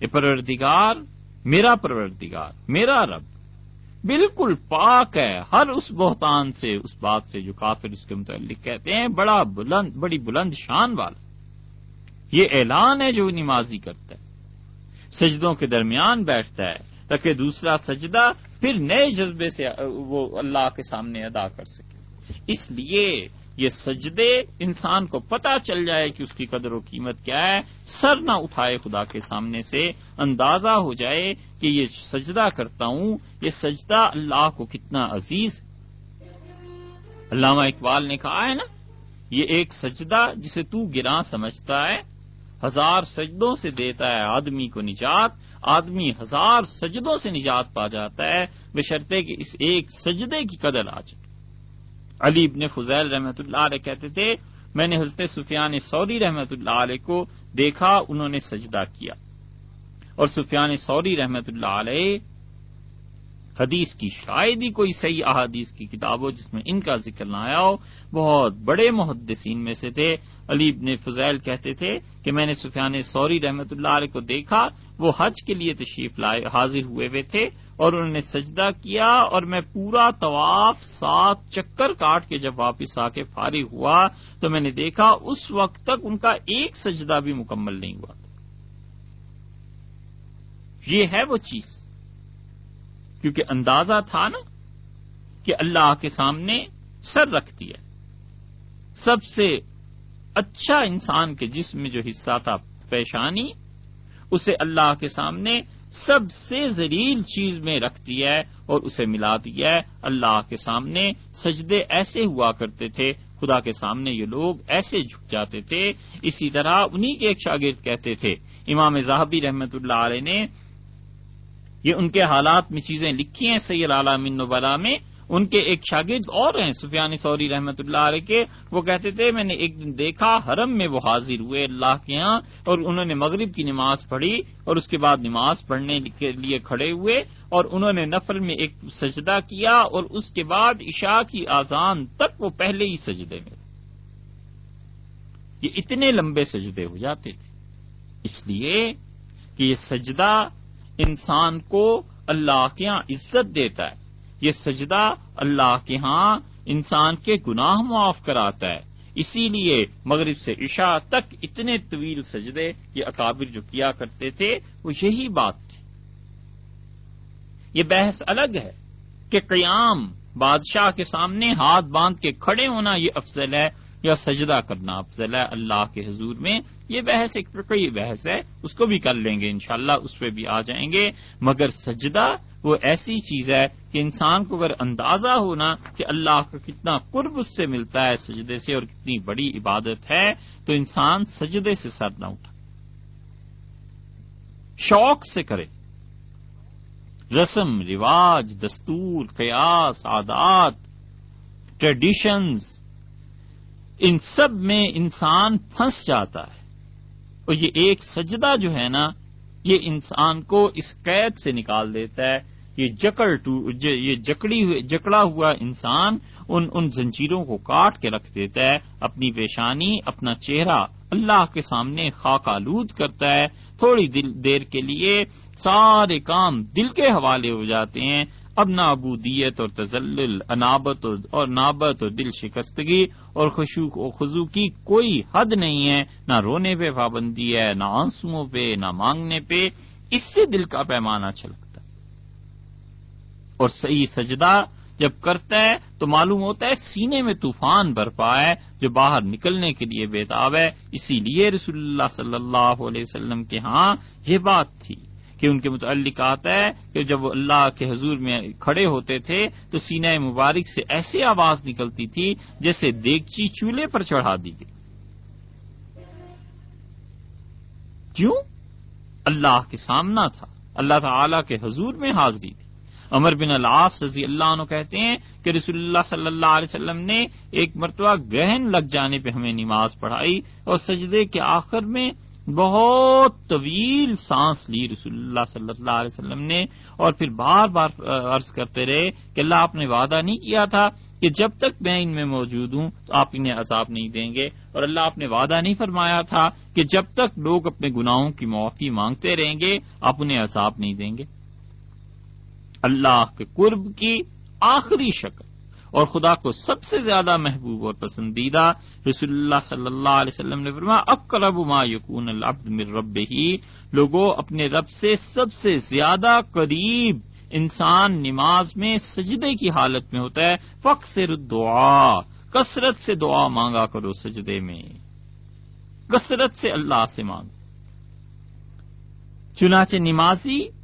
یہ پروردگار، میرا پروردگار، میرا رب، بالکل پاک ہے، ہر اس بہتان سے، اس بات سے جو کافر اس کے متعلق کہتے ہیں، بڑا بلند، بڑی بلند شان والا۔ یہ اعلان ہے جو نمازی کرتا ہے۔ سجدوں کے درمیان بیٹھتا ہے، تاکہ دوسرا سجدہ پھر نئے جذبے سے وہ اللہ کے سامنے ادا کر سکے۔ اس لیے یہ سجدے انسان کو پتا چل جائے کہ اس کی قدر و قیمت کیا ہے۔ سر نہ اٹھائے خدا کے سامنے سے، اندازہ ہو جائے کہ یہ سجدہ کرتا ہوں، یہ سجدہ اللہ کو کتنا عزیز۔ علامہ اقبال نے کہا ہے نا، یہ ایک سجدہ جسے تو گراں سمجھتا ہے۔ ہزار سجدوں سے دیتا ہے آدمی کو نجات، آدمی ہزار سجدوں سے نجات پا جاتا ہے بشرطے کہ اس ایک سجدے کی قدر آ جائے۔ علی ابن فضیل رحمت اللہ علیہ کہتے تھے، میں نے حضرت سفیان سوری رحمت اللہ علیہ کو دیکھا، انہوں نے سجدہ کیا۔ اور سفیان سوری رحمت اللہ علیہ حدیث کی شاید ہی کوئی صحیح احادیث کی کتاب ہو جس میں ان کا ذکر نہ آیا ہو۔ بہت بڑے محدثین میں سے تھے۔ علی ابن فضیل کہتے تھے کہ میں نے سفیان سوری رحمت اللہ علیہ کو دیکھا، وہ حج کے لیے تشریف لائے، حاضر ہوئے ہوئے تھے اور انہوں نے سجدہ کیا اور میں پورا طواف سات چکر کاٹ کے جب واپس آ کے فارغ ہوا تو میں نے دیکھا اس وقت تک ان کا ایک سجدہ بھی مکمل نہیں ہوا۔ یہ ہے وہ چیز۔ کیونکہ اندازہ تھا نا کہ اللہ کے سامنے سر رکھتی ہے۔ سب سے اچھا انسان کے جسم میں جو حصہ تھا پیشانی، اسے اللہ کے سامنے سب سے زریل چیز میں رکھ دیا ہے اور اسے ملا دیا ہے۔ اللہ کے سامنے سجدے ایسے ہوا کرتے تھے، خدا کے سامنے یہ لوگ ایسے جھک جاتے تھے۔ اسی طرح انہی کے ایک شاگرد کہتے تھے، امام زاہبی رحمت اللہ علیہ نے یہ ان کے حالات میں چیزیں لکھی ہیں سید عالم نبلا میں۔ ان کے ایک شاگرد اور ہیں، سفیان سوری رحمت اللہ علیہ کے۔ وہ کہتے تھے، میں نے ایک دن دیکھا، حرم میں وہ حاضر ہوئے اللہ کے یہاں، اور انہوں نے مغرب کی نماز پڑھی، اور اس کے بعد نماز پڑھنے کے لیے کھڑے ہوئے، اور انہوں نے نفل میں ایک سجدہ کیا، اور اس کے بعد عشاء کی آزان تک وہ پہلے ہی سجدے میں یہ اتنے لمبے سجدے ہو جاتے تھے۔ اس لیے کہ یہ سجدہ انسان کو اللہ کے یہاں عزت دیتا ہے۔ یہ سجدہ اللہ کے ہاں انسان کے گناہ معاف کراتا ہے۔ اسی لیے مغرب سے عشاء تک اتنے طویل سجدے یہ اکابر جو کیا کرتے تھے، وہ یہی بات تھی۔ یہ بحث الگ ہے کہ قیام بادشاہ کے سامنے ہاتھ باندھ کے کھڑے ہونا یہ افضل ہے یا سجدہ کرنا، افضل ہے اللہ کے حضور میں۔ یہ بحث ایک پرکئی بحث ہے، اس کو بھی کر لیں گے، انشاءاللہ اس پہ بھی آ جائیں گے۔ مگر سجدہ وہ ایسی چیز ہے کہ انسان کو اگر اندازہ ہونا کہ اللہ کا کتنا قرب اس سے ملتا ہے سجدے سے اور کتنی بڑی عبادت ہے، تو انسان سجدے سے سر نہ اٹھا۔ شوق سے کرے۔ رسم، رواج، دستور، قیاس، عادات ٹریڈیشنز ان سب میں انسان پھنس جاتا ہے۔ اور یہ ایک سجدہ جو ہے نا، یہ انسان کو اس قید سے نکال دیتا ہے۔ یہ جکڑ یہ جکڑی ہوئے، جکڑا ہوا انسان ان ان زنجیروں کو کاٹ کے رکھ دیتا ہے۔ اپنی پیشانی، اپنا چہرہ اللہ کے سامنے خاک آلود کرتا ہے۔ تھوڑی دیر کے لیے سارے کام دل کے حوالے ہو جاتے ہیں۔ اب نہ ابودیت اور تزلل انابت اور نابت اور دل شکستگی اور خوشوق و خزو کی کوئی حد نہیں ہے، نہ رونے پہ پابندی ہے، نہ آنسو پہ، نہ مانگنے پہ۔ اس سے دل کا پیمانہ چھلکتا اور صحیح سجدہ جب کرتا ہے تو معلوم ہوتا ہے سینے میں طوفان برپا ہے، جو باہر نکلنے کے لیے بےتاب ہے۔ اسی لیے رسول اللہ صلی اللہ علیہ وسلم کے ہاں یہ بات تھی۔ کہ ان کے متعلق آتا ہے کہ جب وہ اللہ کے حضور میں کھڑے ہوتے تھے تو سینہ مبارک سے ایسی آواز نکلتی تھی جیسے دیگچی چولہے پر چڑھا دی گئی۔ کیوں؟ اللہ کے سامنا تھا۔ اللہ تعالی کے حضور میں حاضری تھی۔ امر بن العاص رضی اللہ عنہ کہتے ہیں کہ رسول اللہ صلی اللہ علیہ وسلم نے ایک مرتبہ گہن لگ جانے پہ ہمیں نماز پڑھائی اور سجدے کے آخر میں بہت طویل سانس لی رسول اللہ صلی اللہ علیہ وسلم نے اور پھر بار بار عرض کرتے رہے کہ اللہ آپ نے وعدہ نہیں کیا تھا کہ جب تک میں ان میں موجود ہوں تو آپ انہیں عذاب نہیں دیں گے اور اللہ آپ نے وعدہ نہیں فرمایا تھا کہ جب تک لوگ اپنے گناہوں کی معافی مانگتے رہیں گے آپ انہیں عذاب نہیں دیں گے۔ اللہ کے قرب کی آخری شکل۔ اور خدا کو سب سے زیادہ محبوب اور پسندیدہ رسول اللہ صلی اللہ علیہ وسلم نے فرمایا، اقرب ما یکون العبد من رب ہی لوگوں اپنے رب سے سب سے زیادہ قریب انسان نماز میں سجدے کی حالت میں ہوتا ہے فخ سے دعا کثرت سے دعا مانگا کرو سجدے میں۔ کثرت سے اللہ سے مانگو۔ چنانچہ نمازی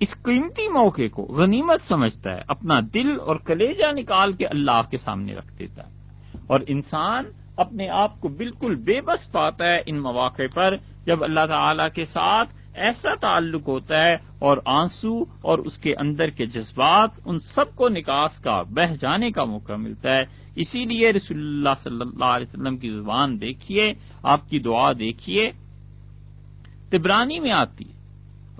اس قیمتی موقع کو غنیمت سمجھتا ہے، اپنا دل اور کلیجہ نکال کے اللہ کے سامنے رکھ دیتا ہے۔ اور انسان اپنے آپ کو بالکل بے بس پاتا ہے ان مواقع پر، جب اللہ تعالی کے ساتھ ایسا تعلق ہوتا ہے اور آنسو اور اس کے اندر کے جذبات ان سب کو نکاس کا بہ جانے کا موقع ملتا ہے۔ اسی لیے رسول اللہ صلی اللہ علیہ وسلم کی زبان دیکھیے، آپ کی دعا دیکھیے۔ تبرانی میں آتی ہے۔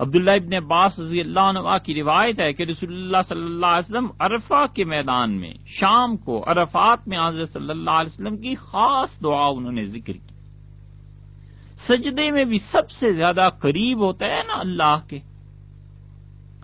عبداللہ ابن عباس رضی اللہ عنہ کی روایت ہے کہ رسول اللہ صلی اللہ علیہ وسلم عرفہ کے میدان میں، شام کو عرفات میں حضرت صلی اللہ علیہ وسلم کی خاص دعا انہوں نے ذکر کی۔ سجدے میں بھی سب سے زیادہ قریب ہوتا ہے نا اللہ کے۔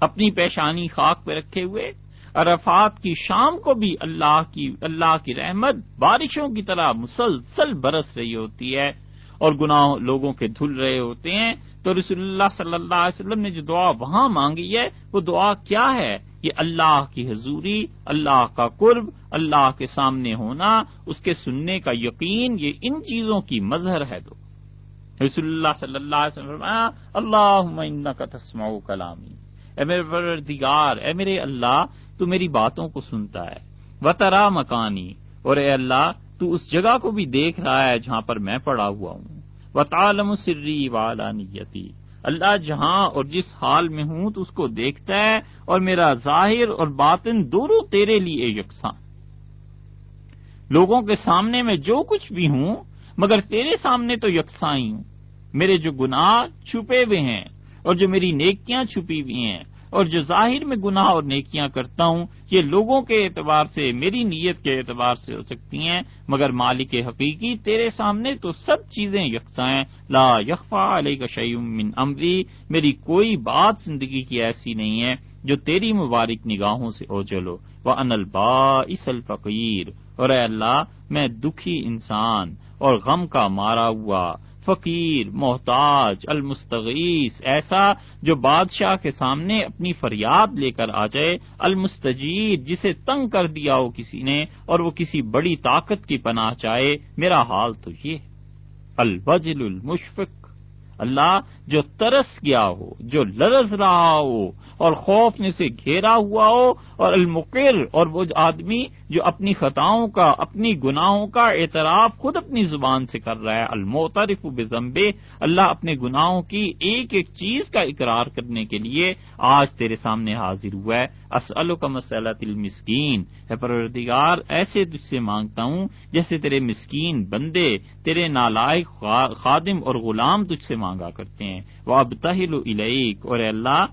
اپنی پیشانی خاک پہ رکھے ہوئے، عرفات کی شام کو بھی اللہ کی اللہ کی رحمت بارشوں کی طرح مسلسل برس رہی ہوتی ہے اور گناہ لوگوں کے دھل رہے ہوتے ہیں۔ تو رسول اللہ صلی اللہ علیہ وسلم نے جو دعا وہاں مانگی ہے، وہ دعا کیا ہے؟ یہ اللہ کی حضوری، اللہ کا قرب، اللہ کے سامنے ہونا، اس کے سننے کا یقین، یہ ان چیزوں کی مظہر ہے تو رسول اللہ صلی اللہ علیہ وسلم اللہ کا تسما کلامی۔ اے میرے پردگار اے میرے اللہ، تو میری باتوں کو سنتا ہے۔ وطرا مکانی اور اے اللہ، تو اس جگہ کو بھی دیکھ رہا ہے جہاں پر میں پڑا ہوا ہوں۔ و تعالم سری والانیتی اللہ جہاں اور جس حال میں ہوں تو اس کو دیکھتا ہے اور میرا ظاہر اور باطن دونوں تیرے لیے یکساں۔ لوگوں کے سامنے میں جو کچھ بھی ہوں، مگر تیرے سامنے تو یکساں ہی ہوں۔ میرے جو گناہ چھپے ہوئے ہیں اور جو میری نیکیاں چھپی ہوئی ہیں اور جو ظاہر میں گناہ اور نیکیاں کرتا ہوں، یہ لوگوں کے اعتبار سے، میری نیت کے اعتبار سے ہو سکتی ہیں۔ مگر مالک حقیقی تیرے سامنے تو سب چیزیں یکساں ہیں۔ لا یکفا علیہ کا من امری۔ میری کوئی بات زندگی کی ایسی نہیں ہے جو تیری مبارک نگاہوں سے او چلو وہ انل با الفقیر اور اے اللہ، میں دکھی انسان اور غم کا مارا ہوا فقیر، محتاج، المستغیث، ایسا جو بادشاہ کے سامنے اپنی فریاد لے کر آ جائے، المستجیر، جسے تنگ کر دیا ہو کسی نے اور وہ کسی بڑی طاقت کی پناہ چاہے، میرا حال تو یہ البجل المشفق، اللہ جو ترس گیا ہو، جو لرز رہا ہو اور خوف نے سے گھیرا ہوا ہو اور المقر اور وہ آدمی جو اپنی خطاؤں کا، اپنی گناہوں کا اعتراف خود اپنی زبان سے کر رہا ہے۔ الموترف بزمبے اللہ اپنے گناہوں کی ایک ایک چیز کا اقرار کرنے کے لیے آج تیرے سامنے حاضر ہوا ہے۔ اسلو کا مسئلہ تل مسکین ہے پروردگار، ایسے تجھ سے مانگتا ہوں جیسے تیرے مسکین بندے، تیرے نالائق خادم اور غلام تجھ سے مانگا کرتے ہیں۔ وہ اب تہل اور اللہ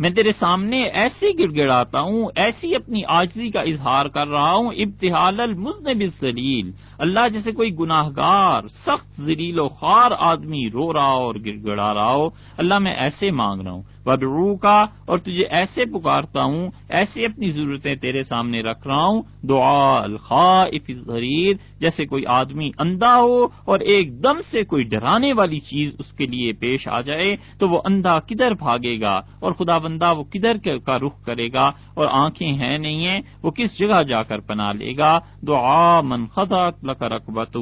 میں تیرے سامنے ایسے گڑ گڑاتا ہوں، ایسی اپنی آجزی کا اظہار کر رہا ہوں، ابتحال المزن الزلیل اللہ جیسے کوئی گناہ گار سخت زلیل و خوار آدمی رو رہا ہو اور گڑ گڑا رہا ہو، اللہ میں ایسے مانگ رہا ہوں۔ ودعو کا، اور تجھے ایسے پکارتا ہوں ایسے اپنی ضرورتیں تیرے سامنے رکھ رہا ہوں، دعا الخائف الغریر جیسے کوئی آدمی اندھا ہو اور ایک دم سے کوئی ڈرانے والی چیز اس کے لیے پیش آ جائے، تو وہ اندھا کدھر بھاگے گا؟ اور خدا بندہ وہ کدھر کا رخ کرے گا؟ اور آنکھیں ہیں نہیں ہیں، وہ کس جگہ جا کر پنا لے گا؟ دعا من خدا رقبت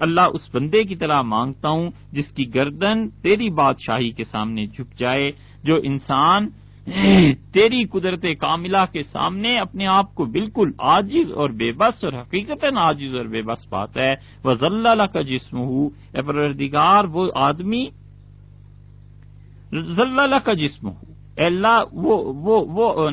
اللہ اس بندے کی طرح مانگتا ہوں جس کی گردن تیری بادشاہی کے سامنے جھک جائے۔ جو انسان تیری قدرت کاملہ کے سامنے اپنے آپ کو بالکل عاجز اور بے بس اور حقیقت عاجز اور بے بس بات ہے۔ وہ ضلع کا جسم ہوں پروردگار، وہ آدمی ضلع کا جسم ہوں اللہ، وہ وہ وہ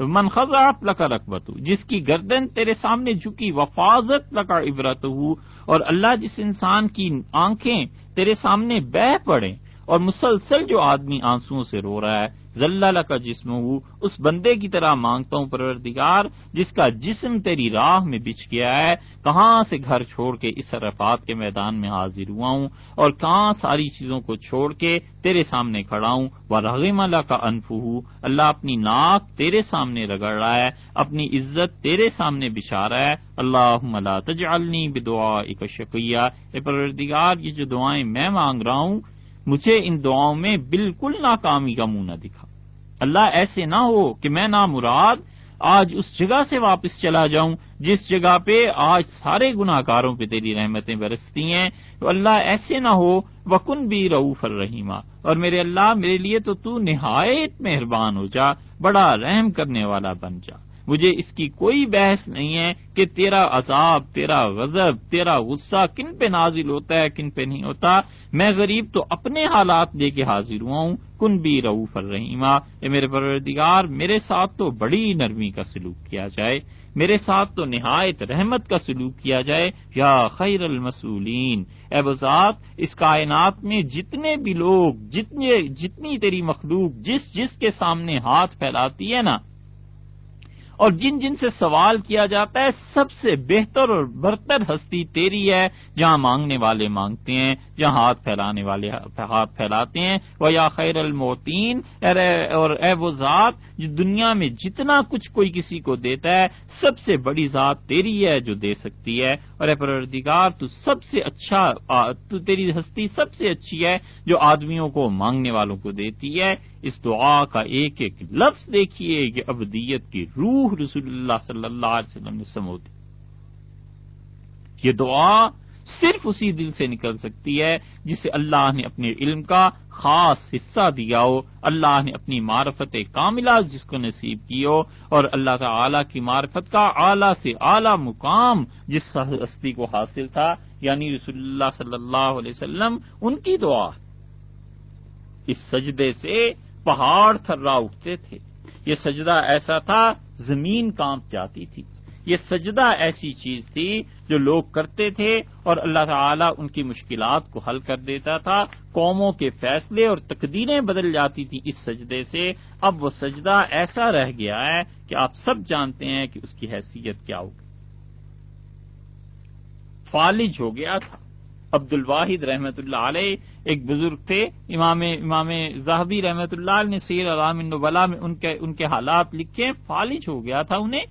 منخذات لکا رقبت جس کی گردن تیرے سامنے جھکی، وفاظت لکا عبرت ہوں اور اللہ، جس انسان کی آنکھیں تیرے سامنے بہ پڑے اور مسلسل جو آدمی آنسو سے رو رہا ہے ذلہ کا جسم ہوں اس بندے کی طرح مانگتا ہوں پروردگار، جس کا جسم تیری راہ میں بچ گیا ہے، کہاں سے گھر چھوڑ کے اس عرفات کے میدان میں حاضر ہوا ہوں، اور کہاں ساری چیزوں کو چھوڑ کے تیرے سامنے کھڑا ہوں وہ رحیم اللہ کا انف ہوں اللہ اپنی ناک تیرے سامنے رگڑ رہا ہے، اپنی عزت تیرے سامنے بچھا رہا ہے اللہ ملا تجعلنی بدعا ایک شکیہ اے پروردگار، یہ جو دعائیں میں مانگ رہا ہوں مجھے ان دعاؤں میں بالکل ناکامی کا منہ نہ دکھا۔ اللہ ایسے نہ ہو کہ میں نہ مراد آج اس جگہ سے واپس چلا جاؤں، جس جگہ پہ آج سارے گناہ کاروں پہ تیری رحمتیں برستی ہیں۔ تو اللہ ایسے نہ ہو، وکن بھی رعوف الرحیمہ اور میرے اللہ، میرے لیے تو تو نہایت مہربان ہو جا، بڑا رحم کرنے والا بن جا۔ مجھے اس کی کوئی بحث نہیں ہے کہ تیرا عذاب، تیرا غضب، تیرا غصہ کن پہ نازل ہوتا ہے، کن پہ نہیں ہوتا۔ میں غریب تو اپنے حالات لے کے حاضر ہوا ہوں۔ کن بھی رعوف الرحیمہ۔ اے میرے پروردگار، میرے ساتھ تو بڑی نرمی کا سلوک کیا جائے۔ میرے ساتھ تو نہایت رحمت کا سلوک کیا جائے۔ یا خیر المسولین۔ اے بذات اس کائنات میں جتنے بھی لوگ، جتنے، جتنی تیری مخلوق، جس جس کے سامنے ہاتھ پھیلاتی ہے نا اور جن جن سے سوال کیا جاتا ہے، سب سے بہتر اور برتر ہستی تیری ہے، جہاں مانگنے والے مانگتے ہیں، جہاں ہاتھ پھیلانے والے ہاتھ پھیلاتے ہیں۔ وہ یا خیر الموتین اور اے وہ ذات جو دنیا میں جتنا کچھ کوئی کسی کو دیتا ہے، سب سے بڑی ذات تیری ہے جو دے سکتی ہے۔ اور اے پروردگار، تو سب سے اچھا تو تیری ہستی سب سے اچھی ہے جو آدمیوں کو مانگنے والوں کو دیتی ہے۔ اس دعا کا ایک ایک لفظ دیکھیے کہ ابدیت کی روح رسول اللہ صلی اللہ علیہ وسلم نے سموتی۔ یہ دعا صرف اسی دل سے نکل سکتی ہے جسے اللہ نے اپنے علم کا خاص حصہ دیا ہو۔ اللہ نے اپنی معرفت کاملہ جس کو نصیب کی ہو اور اللہ تعالی کی معرفت کا اعلی سے اعلی مقام جس ہستی کو حاصل تھا یعنی رسول اللہ صلی اللہ علیہ وسلم، ان کی دعا۔ اس سجدے سے پہاڑ تھرا اٹھتے تھے۔ یہ سجدہ ایسا تھا، زمین کانپ جاتی تھی۔ یہ سجدہ ایسی چیز تھی جو لوگ کرتے تھے اور اللہ تعالیٰ ان کی مشکلات کو حل کر دیتا تھا۔ قوموں کے فیصلے اور تقدیریں بدل جاتی تھی اس سجدے سے۔ اب وہ سجدہ ایسا رہ گیا ہے کہ آپ سب جانتے ہیں کہ اس کی حیثیت کیا ہوگی۔ فالج ہو گیا تھا۔ عبد الواحد رحمت اللہ علیہ ایک بزرگ تھے، امام امام زاہبی رحمت اللہ نے سیر علام البلا میں ان کے ان کے حالات لکھے فالج ہو گیا تھا انہیں۔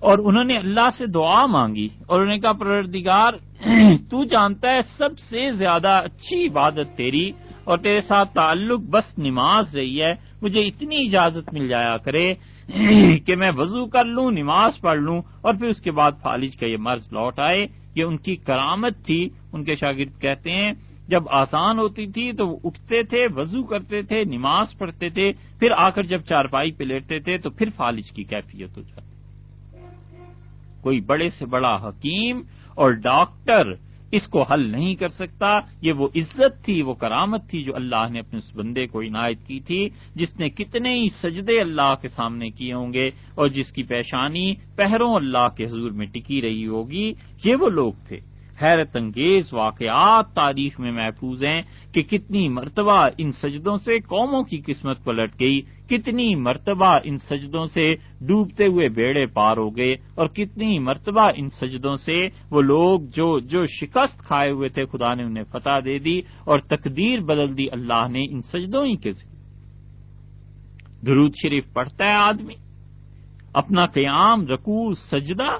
اور انہوں نے اللہ سے دعا مانگی اور انہوں نے کہا، پروردگار، تو جانتا ہے سب سے زیادہ اچھی عبادت تیری اور تیرے ساتھ تعلق بس نماز رہی ہے، مجھے اتنی اجازت مل جایا کرے کہ میں وضو کر لوں، نماز پڑھ لوں اور پھر اس کے بعد فالج کا یہ مرض لوٹ آئے۔ یہ ان کی کرامت تھی ان کے شاگرد کہتے ہیں، جب آسان ہوتی تھی تو وہ اٹھتے تھے، وضو کرتے تھے، نماز پڑھتے تھے، پھر آ کر جب چارپائی پہ لیٹتے تھے تو پھر فالج کی کیفیت ہو جاتی۔ کوئی بڑے سے بڑا حکیم اور ڈاکٹر اس کو حل نہیں کر سکتا، یہ وہ عزت تھی، وہ کرامت تھی جو اللہ نے اپنے اس بندے کو عنایت کی تھی، جس نے کتنے ہی سجدے اللہ کے سامنے کیے ہوں گے اور جس کی پیشانی پہروں اللہ کے حضور میں ٹکی رہی ہوگی، یہ وہ لوگ تھے۔ حیرت انگیز واقعات تاریخ میں محفوظ ہیں کہ کتنی مرتبہ ان سجدوں سے قوموں کی قسمت پلٹ گئی، کتنی مرتبہ ان سجدوں سے ڈوبتے ہوئے بیڑے پار ہو گئے اور کتنی مرتبہ ان سجدوں سے وہ لوگ جو جو شکست کھائے ہوئے تھے، خدا نے انہیں فتح دے دی اور تقدیر بدل دی اللہ نے ان سجدوں ہی کے ذریعے۔ درود شریف پڑھتا ہے آدمی، اپنا قیام، رکوع، سجدہ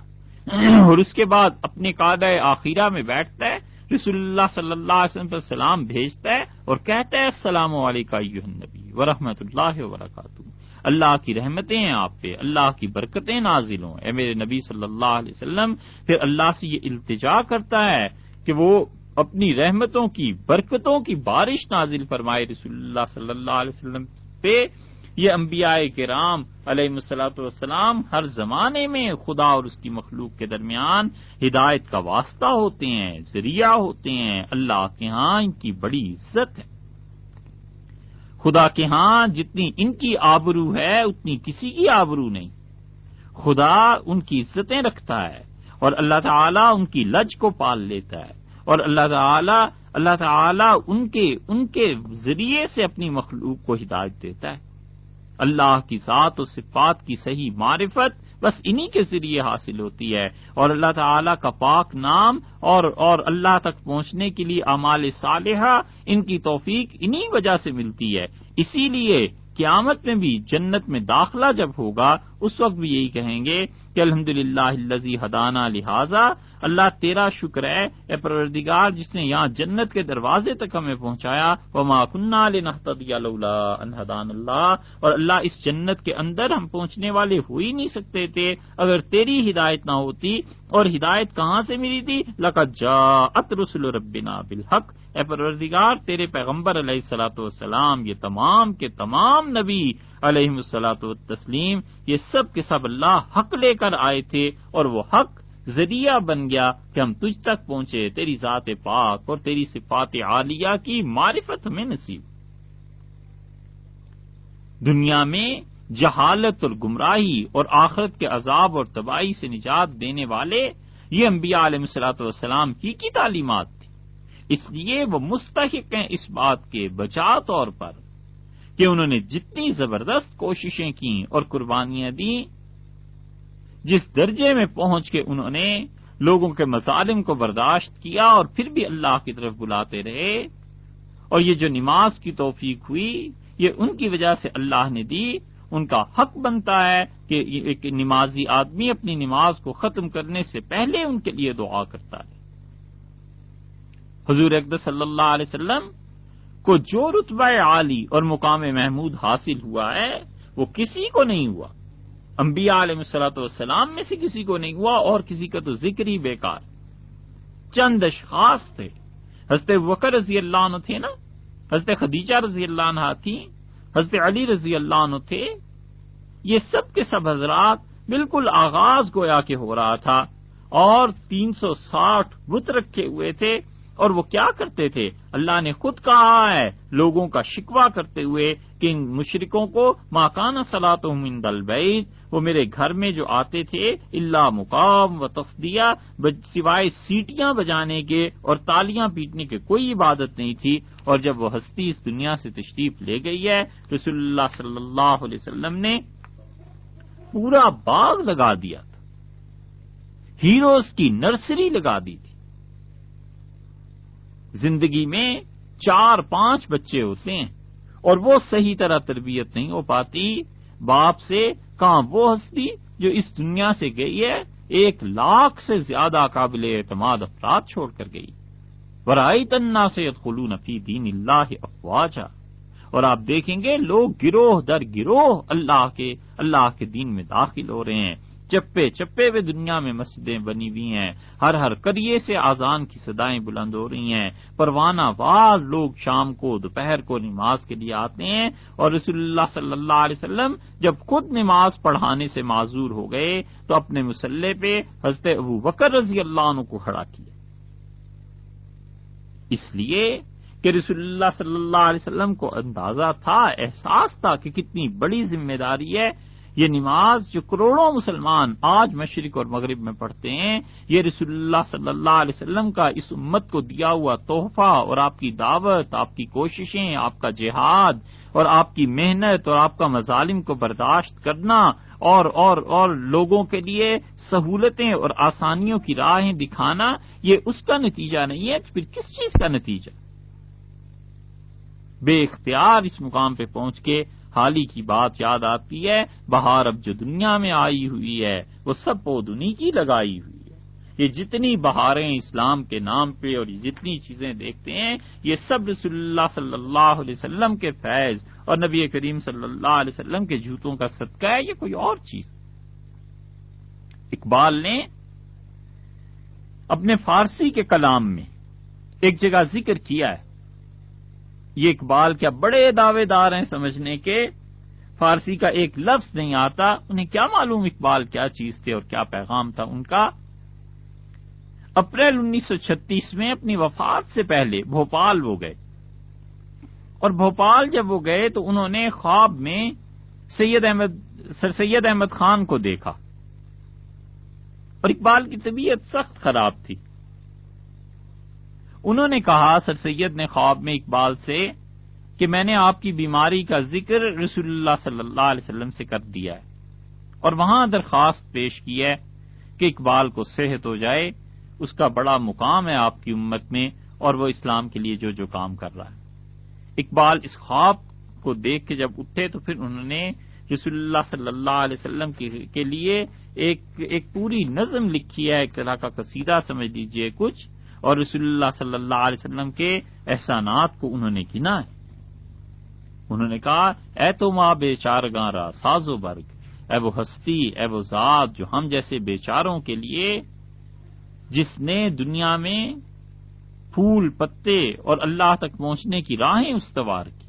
اور اس کے بعد اپنے قادہ آخرہ میں بیٹھتا ہے، رسول اللہ صلی اللہ علیہ وسلم پر سلام بھیجتا ہے اور کہتا ہے، السلام علیکم نبی ورحمۃ اللہ وبرکاتہ۔ اللہ کی رحمتیں ہیں آپ پہ، اللہ کی برکتیں نازل ہوں۔ اے میرے نبی صلی اللہ علیہ وسلم، پھر اللہ سے یہ التجا کرتا ہے کہ وہ اپنی رحمتوں کی، برکتوں کی بارش نازل فرمائے رسول اللہ صلی اللہ علیہ وسلم پہ۔ یہ انبیاء کرام علیہ مسلاۃ والسلام ہر زمانے میں خدا اور اس کی مخلوق کے درمیان ہدایت کا واسطہ ہوتے ہیں، ذریعہ ہوتے ہیں۔ اللہ کے ہاں ان کی بڑی عزت ہے۔ خدا کے ہاں جتنی ان کی آبرو ہے، اتنی کسی کی آبرو نہیں۔ خدا ان کی عزتیں رکھتا ہے اور اللہ تعالیٰ ان کی لج کو پال لیتا ہے۔ اور اللہ تعالیٰ اللہ تعالیٰ ان کے ان کے ذریعے سے اپنی مخلوق کو ہدایت دیتا ہے۔ اللہ کی ذات و صفات کی صحیح معرفت بس انہی کے ذریعے حاصل ہوتی ہے۔ اور اللہ تعالی کا پاک نام اور اور اللہ تک پہنچنے کے لیے امال صالحہ ان کی توفیق انہی وجہ سے ملتی ہے۔ اسی لیے قیامت میں بھی جنت میں داخلہ جب ہوگا اس وقت بھی یہی کہیں گے کہ الحمد للہ حدانہ لہٰذا اللہ تیرا شکر ہے، اے پروردگار، جس نے یہاں جنت کے دروازے تک ہمیں پہنچایا وہ کنہ انہدان اللہ، اور اللہ اس جنت کے اندر ہم پہنچنے والے ہو ہی نہیں سکتے تھے، اگر تیری ہدایت نہ ہوتی، اور ہدایت کہاں سے ملی تھی؟ لقت جا ات رسول ربنا بالحق۔ اے پروردگار، تیرے پیغمبر علیہ السلاۃ والسلام، یہ تمام کے تمام نبی علیہ السلاۃ تسلیم یہ سب کے سب اللہ حق لے کر آئے تھے اور وہ حق ذریعہ بن گیا کہ ہم تجھ تک پہنچے، تیری ذات پاک اور تیری صفات عالیہ کی معرفت ہمیں نصیب۔ دنیا میں جہالت اور گمراہی اور آخرت کے عذاب اور تباہی سے نجات دینے والے، یہ انبیاء علیہ السلاۃ والسلام کی کی تعلیمات تھی اس لیے وہ مستحق ہیں اس بات کے بچا طور پر۔ کہ انہوں نے جتنی زبردست کوششیں کی اور قربانیاں دیں، جس درجے میں پہنچ کے انہوں نے لوگوں کے مظالم کو برداشت کیا اور پھر بھی اللہ کی طرف بلاتے رہے، اور یہ جو نماز کی توفیق ہوئی، یہ ان کی وجہ سے اللہ نے دی، ان کا حق بنتا ہے کہ ایک نمازی آدمی اپنی نماز کو ختم کرنے سے پہلے ان کے لیے دعا کرتا ہے۔ حضور اقدس صلی اللہ علیہ وسلم کو جو رتبہ عالی اور مقام محمود حاصل ہوا ہے، وہ کسی کو نہیں ہوا۔ انبیاء علیہ السلاۃ والسلام میں سے کسی کو نہیں ہوا اور کسی کا تو ذکر ہی بیکار۔ چند اشخاص تھے۔ حضرت وکر رضی اللہ عنہ تھے نا؟ حضرت خدیجہ رضی اللہ عنہ تھی۔ حضرت علی رضی اللہ عنہ تھے۔ یہ سب کے سب حضرات بالکل آغاز گویا کے ہو رہا تھا اور تین سو ساٹھ بت رکھے ہوئے تھے۔ اور وہ کیا کرتے تھے؟ اللہ نے خود کہا ہے، لوگوں کا شکوا کرتے ہوئے کہ ان مشرقوں کو ماکانہ سلاط دل بیت وہ میرے گھر میں جو آتے تھے اللہ مقام و تصدیہ سوائے سیٹیاں بجانے کے اور تالیاں پیٹنے کے کوئی عبادت نہیں تھی۔ اور جب وہ ہستی اس دنیا سے تشریف لے گئی ہے، رسول اللہ صلی اللہ علیہ وسلم نے پورا باغ لگا دیا تھا۔ ہیروز کی نرسری لگا دی تھی۔ زندگی میں چار پانچ بچے ہوتے ہیں اور وہ صحیح طرح تربیت نہیں ہو پاتی، باپ سے کہاں وہ ہستی جو اس دنیا سے گئی ہے، ایک لاکھ سے زیادہ قابل اعتماد افراد چھوڑ کر گئی۔ ورائی تنا سے خلو نفی دین اللہ افواجا۔ اور آپ دیکھیں گے، لوگ گروہ در گروہ اللہ کے اللہ کے دین میں داخل ہو رہے ہیں۔ چپے چپے ہوئے دنیا میں مسجدیں بنی ہوئی ہیں۔ ہر ہر کریے سے آزان کی سدائیں بلند ہو رہی ہیں۔ پروانہ وار لوگ شام کو، دوپہر کو نماز کے لیے آتے ہیں اور رسول اللہ صلی اللہ علیہ وسلم جب خود نماز پڑھانے سے معذور ہو گئے تو اپنے مسلح پہ حضرت ابو بکر رضی اللہ عنہ کو کھڑا کیا۔ اس لیے کہ رسول اللہ صلی اللہ علیہ وسلم کو اندازہ تھا، احساس تھا کہ کتنی بڑی ذمہ داری ہے یہ نماز جو کروڑوں مسلمان آج مشرق اور مغرب میں پڑھتے ہیں، یہ رسول اللہ صلی اللہ علیہ وسلم کا اس امت کو دیا ہوا تحفہ اور آپ کی دعوت، آپ کی کوششیں، آپ کا جہاد اور آپ کی محنت اور آپ کا مظالم کو برداشت کرنا اور اور اور لوگوں کے لیے سہولتیں اور آسانیوں کی راہیں دکھانا، یہ اس کا نتیجہ نہیں ہے، پھر کس چیز کا نتیجہ؟ بے اختیار اس مقام پہ پہنچ کے حالی کی بات یاد آتی ہے، بہار اب جو دنیا میں آئی ہوئی ہے، وہ سب پودنی کی لگائی ہوئی ہے۔ یہ جتنی بہاریں اسلام کے نام پہ اور یہ جتنی چیزیں دیکھتے ہیں، یہ سب رسول اللہ صلی اللہ علیہ وسلم کے فیض اور نبی کریم صلی اللہ علیہ وسلم کے جوتوں کا صدقہ ہے، یہ کوئی اور چیز۔ اقبال نے اپنے فارسی کے کلام میں ایک جگہ ذکر کیا ہے۔ یہ اقبال کیا بڑے دعوے دار ہیں سمجھنے کے۔ فارسی کا ایک لفظ نہیں آتا۔ انہیں کیا معلوم اقبال کیا چیز تھے اور کیا پیغام تھا ان کا۔ اپریل انیس سو چھتیس میں اپنی وفات سے پہلے بھوپال وہ گئے۔ اور بھوپال جب وہ گئے تو انہوں نے خواب میں سید احمد، سر سید احمد خان کو دیکھا۔ اور اقبال کی طبیعت سخت خراب تھی۔ انہوں نے کہا، سر سید نے خواب میں اقبال سے کہ میں نے آپ کی بیماری کا ذکر رسول اللہ صلی اللہ علیہ وسلم سے کر دیا ہے اور وہاں درخواست پیش کی ہے کہ اقبال کو صحت ہو جائے، اس کا بڑا مقام ہے آپ کی امت میں اور وہ اسلام کے لیے جو جو کام کر رہا ہے۔ اقبال اس خواب کو دیکھ کے جب اٹھے تو پھر انہوں نے رسول اللہ صلی اللہ علیہ وسلم کے لیے ایک ایک پوری نظم لکھی ہے، ایک طرح کا قصیدہ، سمجھ لیجیے کچھ۔ اور رسول اللہ صلی اللہ علیہ وسلم کے احسانات کو انہوں نے گنا ہے۔ انہوں نے کہا، اے تو ماں بے چار گارا ساز و برگ، اے وہ ہستی، اے وہ ذات جو ہم جیسے بیچاروں کے لیے جس نے دنیا میں پھول، پتے اور اللہ تک پہنچنے کی راہیں استوار کی۔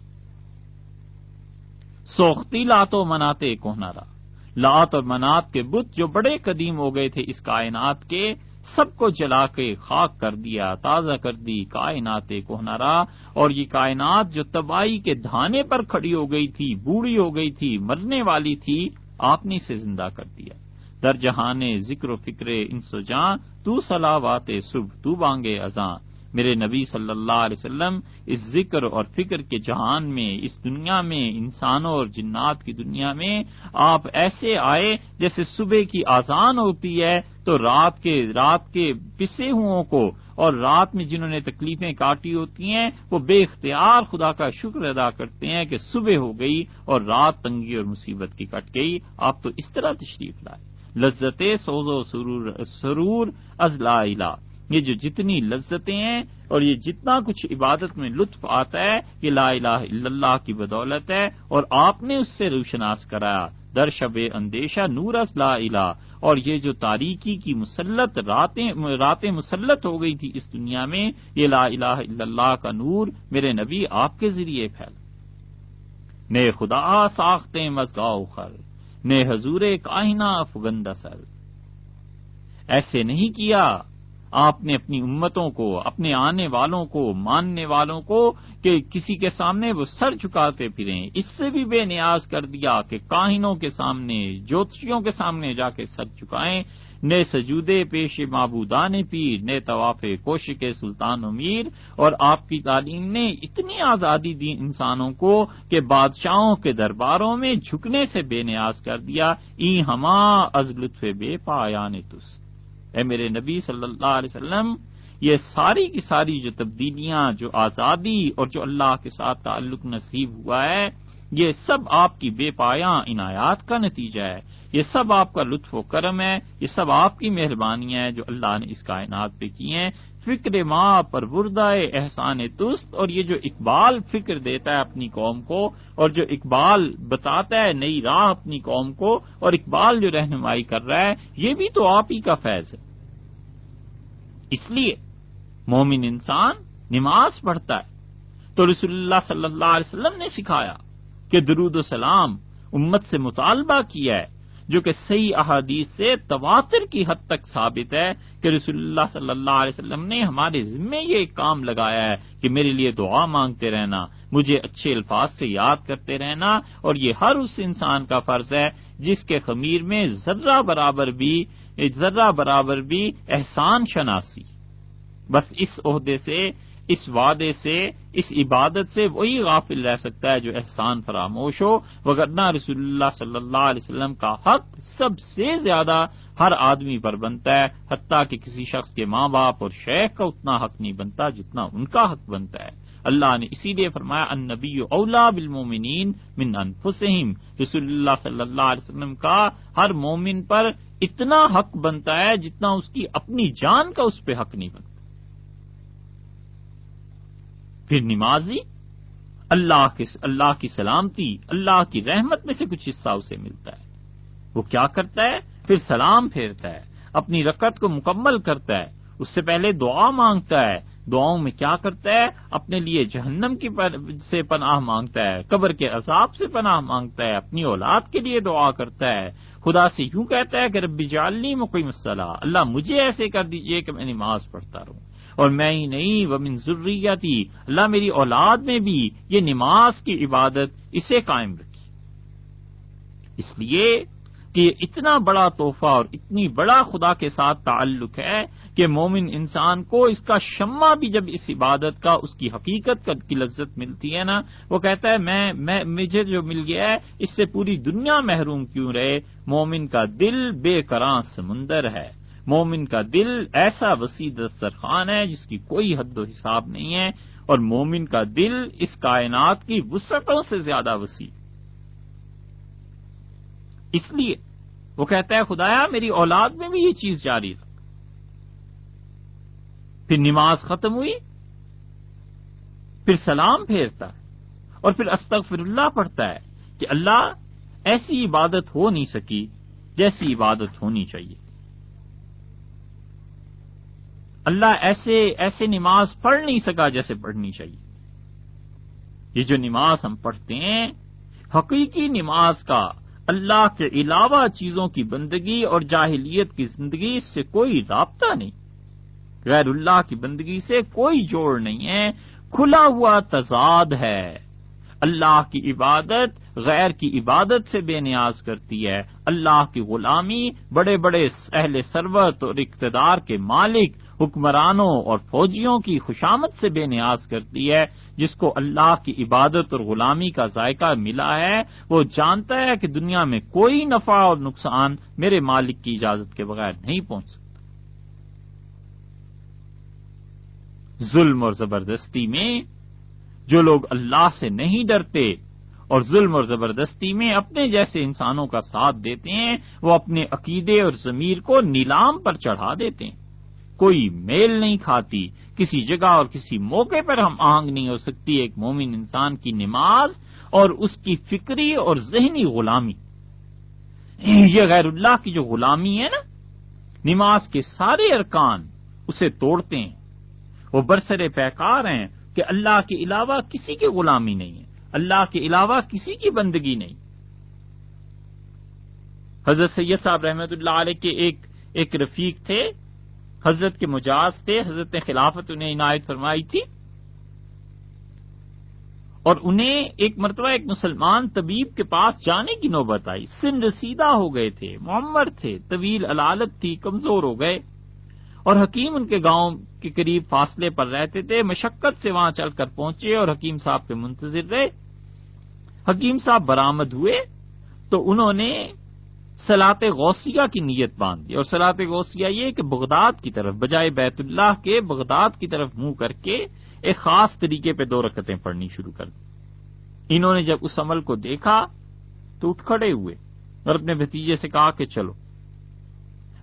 سوختی لاتو مناتے کوہنارا لات اور منات کے بت جو بڑے قدیم ہو گئے تھے اس کائنات کے سب کو جلا کے خاک کر دیا، تازہ کر دی، کائنات کوہنارا اور یہ کائنات جو تباہی کے دھانے پر کھڑی ہو گئی تھی، بوڑھی ہو گئی تھی، مرنے والی تھی، آپ نے اسے زندہ کر دیا۔ در جہان ذکر و فکر انسو جاں، تو سلاوات صبح، تو بانگے ازاں میرے نبی صلی اللہ علیہ وسلم، اس ذکر اور فکر کے جہان میں، اس دنیا میں، انسانوں اور جنات کی دنیا میں، آپ ایسے آئے جیسے صبح کی آزان ہوتی ہے۔ تو رات کے رات کے پسے ہوں کو اور رات میں جنہوں نے تکلیفیں کاٹی ہوتی ہیں، وہ بے اختیار خدا کا شکر ادا کرتے ہیں کہ صبح ہو گئی اور رات تنگی اور مصیبت کی کٹ گئی۔ آپ تو اس طرح تشریف لائے۔ لذت سوز و سرور سرور از لا الہ۔ یہ جو جتنی لذتیں ہیں اور یہ جتنا کچھ عبادت میں لطف آتا ہے، یہ لا الہ الا اللہ کی بدولت ہے اور آپ نے اس سے روشناس کرایا۔ در شب اندیشہ نور لا الہ، اور یہ جو تاریکی کی مسلط راتیں راتیں مسلط ہو گئی تھی اس دنیا میں، یہ لا الہ الا اللہ کا نور میرے نبی آپ کے ذریعے پھیل۔ نئے خدا ساختے مزگاؤ خر، نے حضور کائنا افغند سر۔ ایسے نہیں کیا آپ نے اپنی امتوں کو، اپنے آنے والوں کو، ماننے والوں کو کہ کسی کے سامنے وہ سر چکاتے پھریں۔ اس سے بھی بے نیاز کر دیا کہ کاہنوں کے سامنے، جوتشیوں کے سامنے جا کے سر چکائیں نئے سجودے، پیش معبودان پیر، نئے طواف کوش کے سلطان و میر اور آپ کی تعلیم نے اتنی آزادی دی انسانوں کو کہ بادشاہوں کے درباروں میں جھکنے سے بے نیاز کر دیا۔ ای ہما از لطف بے پایان تست۔ اے میرے نبی صلی اللہ علیہ وسلم، یہ ساری کی ساری جو تبدیلیاں، جو آزادی اور جو اللہ کے ساتھ تعلق نصیب ہوا ہے، یہ سب آپ کی بے پایا عنایات کا نتیجہ ہے۔ یہ سب آپ کا لطف و کرم ہے، یہ سب آپ کی مہربانی ہے جو اللہ نے اس کائنات پہ کی ہیں۔ فکر ماں پر وردہ احسان تست، اور یہ جو اقبال فکر دیتا ہے اپنی قوم کو، اور جو اقبال بتاتا ہے نئی راہ اپنی قوم کو، اور اقبال جو رہنمائی کر رہا ہے، یہ بھی تو آپ ہی کا فیض ہے۔ اس لیے مومن انسان نماز پڑھتا ہے۔ تو رسول اللہ صلی اللہ علیہ وسلم نے سکھایا کہ درود و سلام امت سے مطالبہ کیا ہے۔ جو کہ صحیح احادیث سے تواتر کی حد تک ثابت ہے کہ رسول اللہ صلی اللہ علیہ وسلم نے ہمارے ذمے یہ کام لگایا ہے کہ میرے لیے دعا مانگتے رہنا، مجھے اچھے الفاظ سے یاد کرتے رہنا اور یہ ہر اس انسان کا فرض ہے جس کے خمیر میں ذرہ برابر بھی، ذرہ برابر بھی احسان شناسی۔ بس اس عہدے سے اس وعدے سے، اس عبادت سے وہی غافل رہ سکتا ہے جو احسان فراموش ہو۔ وغیرہ رسول اللہ صلی اللہ علیہ وسلم کا حق سب سے زیادہ ہر آدمی پر بنتا ہے، حتیٰ کہ کسی شخص کے ماں باپ اور شیخ کا اتنا حق نہیں بنتا جتنا ان کا حق بنتا ہے۔ اللہ نے اسی لیے فرمایا ان نبی اولا بالمومنین من انفسہم۔ رسول اللہ صلی اللہ علیہ وسلم کا ہر مومن پر اتنا حق بنتا ہے جتنا اس کی اپنی جان کا اس پہ حق نہیں بنتا۔ پھر نمازی، اللہ کے اللہ کی سلامتی، اللہ کی رحمت میں سے کچھ حصہ اسے ملتا ہے۔ وہ کیا کرتا ہے؟ پھر سلام پھیرتا ہے، اپنی رکت کو مکمل کرتا ہے۔ اس سے پہلے دعا مانگتا ہے۔ دعاؤں میں کیا کرتا ہے؟ اپنے لیے جہنم کی سے پناہ مانگتا ہے، قبر کے عذاب سے پناہ مانگتا ہے، اپنی اولاد کے لیے دعا کرتا ہے۔ خدا سے یوں کہتا ہے کہ ربی جالنی مقیم الصلاح اللہ مجھے ایسے کر دیجیے کہ میں نماز پڑھتا رہوں۔ اور میں ہی نہیں، وہ من ضروریاتی اللہ میری اولاد میں بھی یہ نماز کی عبادت اسے قائم رکھی۔ اس لیے کہ اتنا بڑا تحفہ اور اتنی بڑا خدا کے ساتھ تعلق ہے کہ مومن انسان کو اس کا شمع بھی جب اس عبادت کا، اس کی حقیقت کی لذت ملتی ہے نا، وہ کہتا ہے، میں میں، مجھے جو مل گیا ہے، اس سے پوری دنیا محروم کیوں رہے؟ مومن کا دل بے کراں سمندر ہے۔ مومن کا دل ایسا وسیع دسترخوان ہے جس کی کوئی حد و حساب نہیں ہے، اور مومن کا دل اس کائنات کی وسعتوں سے زیادہ وسیع۔ اس لیے وہ کہتا ہے، خدایا، میری اولاد میں بھی یہ چیز جاری رکھ۔ پھر نماز ختم ہوئی، پھر سلام پھیرتا ہے، اور پھر استغفر اللہ پڑھتا ہے کہ اللہ ایسی عبادت ہو نہیں سکی جیسی عبادت ہونی چاہیے۔ اللہ ایسے ایسے نماز پڑھ نہیں سکا جیسے پڑھنی چاہیے۔ یہ جو نماز ہم پڑھتے ہیں، حقیقی نماز کا اللہ کے علاوہ چیزوں کی بندگی اور جاہلیت کی زندگی سے کوئی رابطہ نہیں۔ غیر اللہ کی بندگی سے کوئی جوڑ نہیں ہے، کھلا ہوا تضاد ہے۔ اللہ کی عبادت غیر کی عبادت سے بے نیاز کرتی ہے۔ اللہ کی غلامی بڑے بڑے اہل سروت اور اقتدار کے مالک حکمرانوں اور فوجیوں کی خوشامد سے بے نیاز کرتی ہے، جس کو اللہ کی عبادت اور غلامی کا ذائقہ ملا ہے، وہ جانتا ہے کہ دنیا میں کوئی نفع اور نقصان میرے مالک کی اجازت کے بغیر نہیں پہنچ سکتا۔ ظلم اور زبردستی میں جو لوگ اللہ سے نہیں ڈرتے اور ظلم اور زبردستی میں اپنے جیسے انسانوں کا ساتھ دیتے ہیں، وہ اپنے عقیدے اور ضمیر کو نیلام پر چڑھا دیتے ہیں۔ کوئی میل نہیں کھاتی، کسی جگہ اور کسی موقع پر ہم آہنگ نہیں ہو سکتی، ایک مومن انسان کی نماز اور اس کی فکری اور ذہنی غلامی۔ یہ غیر اللہ کی جو غلامی ہے نا، نماز کے سارے ارکان اسے توڑتے ہیں۔ وہ برسر پیکار ہیں کہ اللہ کے علاوہ کسی کی غلامی نہیں ہے، اللہ کے علاوہ کسی کی بندگی نہیں۔ حضرت سید صاحب رحمت اللہ علیہ کے ایک ایک رفیق تھے۔ حضرت کے مجاز تھے، حضرت نے خلافت انہیں عنایت فرمائی تھی۔ اور انہیں ایک مرتبہ ایک مسلمان طبیب کے پاس جانے کی نوبت آئی۔ سن رسیدہ ہو گئے تھے، معمر تھے، طویل علالت تھی، کمزور ہو گئے۔ اور حکیم ان کے گاؤں کے قریب فاصلے پر رہتے تھے، مشقت سے وہاں چل کر پہنچے اور حکیم صاحب پہ منتظر رہے۔ حکیم صاحب برامد ہوئے تو انہوں نے سلاط غوثیہ کی نیت باندھ دی اور سلاط غوثیہ یہ کہ بغداد کی طرف، بجائے بیت اللہ کے، بغداد کی طرف منہ کر کے ایک خاص طریقے پہ دو رکتیں پڑھنی شروع کر دی۔ انہوں نے جب اس عمل کو دیکھا تو اٹھ کھڑے ہوئے اور اپنے بھتیجے سے کہا کہ چلو۔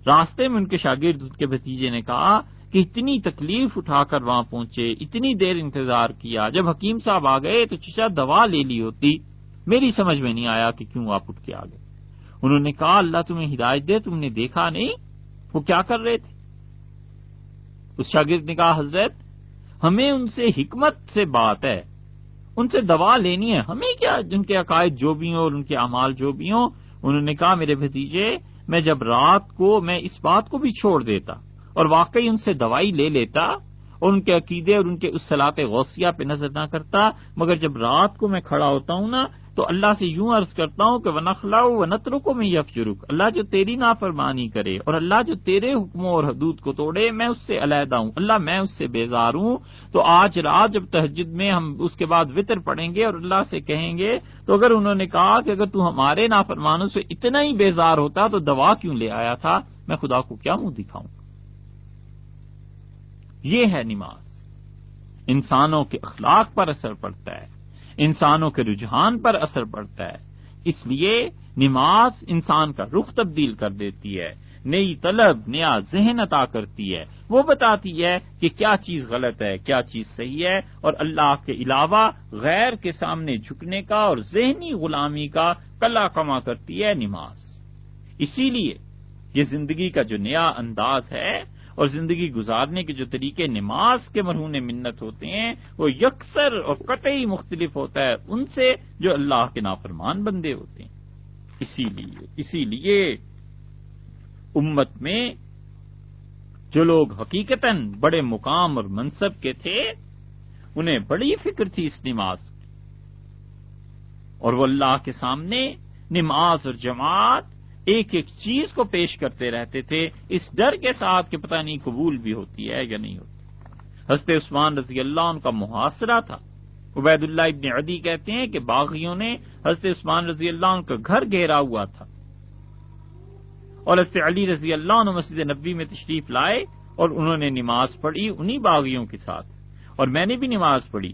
راستے میں ان کے شاگرد کے بھتیجے نے کہا کہ اتنی تکلیف اٹھا کر وہاں پہنچے، اتنی دیر انتظار کیا۔ جب حکیم صاحب آ گئے تو چچا دوا لے لی ہوتی، میری سمجھ میں نہیں آیا کہ کیوں آپ اٹھ کے آ گئے۔ انہوں نے کہا، اللہ تمہیں ہدایت دے، تم نے دیکھا نہیں؟ وہ کیا کر رہے تھے؟ اس شاگرد نے کہا، حضرت، ہمیں ان سے حکمت سے بات ہے، ان سے دوا لینی ہے، ہمیں کیا جن کے عقائد جو بھی ہوں اور ان کے اعمال جو بھی ہوں؟ انہوں نے کہا، میرے بھتیجے، میں جب رات کو، میں اس بات کو بھی چھوڑ دیتا اور واقعی ان سے دوائی لے لیتا اور ان کے عقیدے اور ان کے اس سلاط غوثیہ پہ نظر نہ کرتا، مگر جب رات کو میں کھڑا ہوتا ہوں نا، تو اللہ سے یوں عرض کرتا ہوں کہ وہ نخلا و نترو کو میں یف اللہ جو تیری نافرمانی کرے اور اللہ جو تیرے حکموں اور حدود کو توڑے، میں اس سے علیحدہ ہوں۔ اللہ میں اس سے بیزار ہوں۔ تو آج رات جب تہجد میں ہم اس کے بعد وطر پڑیں گے اور اللہ سے کہیں گے، تو اگر انہوں نے کہا کہ اگر تو ہمارے نافرمانوں سے اتنا ہی بیزار ہوتا تو دوا کیوں لے آیا تھا؟ میں خدا کو کیا منہ دکھاؤں؟ یہ ہے نماز۔ انسانوں کے اخلاق پر اثر پڑتا ہے۔ انسانوں کے رجحان پر اثر پڑتا ہے۔ اس لیے نماز انسان کا رخ تبدیل کر دیتی ہے۔ نئی طلب، نیا ذہن عطا کرتی ہے۔ وہ بتاتی ہے کہ کیا چیز غلط ہے، کیا چیز صحیح ہے۔ اور اللہ کے علاوہ غیر کے سامنے جھکنے کا اور ذہنی غلامی کا کلا کما کرتی ہے نماز۔ اسی لیے یہ زندگی کا جو نیا انداز ہے اور زندگی گزارنے کے جو طریقے نماز کے مرہون منت ہوتے ہیں، وہ یکسر اور قطعی مختلف ہوتا ہے، ان سے جو اللہ کے نافرمان بندے ہوتے ہیں۔ اسی لیے اسی لیے امت میں جو لوگ حقیقت بڑے مقام اور منصب کے تھے، انہیں بڑی فکر تھی اس نماز کی۔ اور وہ اللہ کے سامنے نماز اور جماعت ایک ایک چیز کو پیش کرتے رہتے تھے، اس ڈر کے ساتھ کہ پتہ نہیں قبول بھی ہوتی ہے یا نہیں ہوتی۔ حضرت عثمان رضی اللہ ان کا محاصرہ تھا۔ عبید اللہ ابن عدی کہتے ہیں کہ باغیوں نے حضرت عثمان رضی اللہ عنہ کا گھر گھیرا ہوا تھا۔ اور حضرت علی رضی اللہ عنہ مسجد نبی میں تشریف لائے اور انہوں نے نماز پڑھی انہی باغیوں کے ساتھ۔ اور میں نے بھی نماز پڑھی۔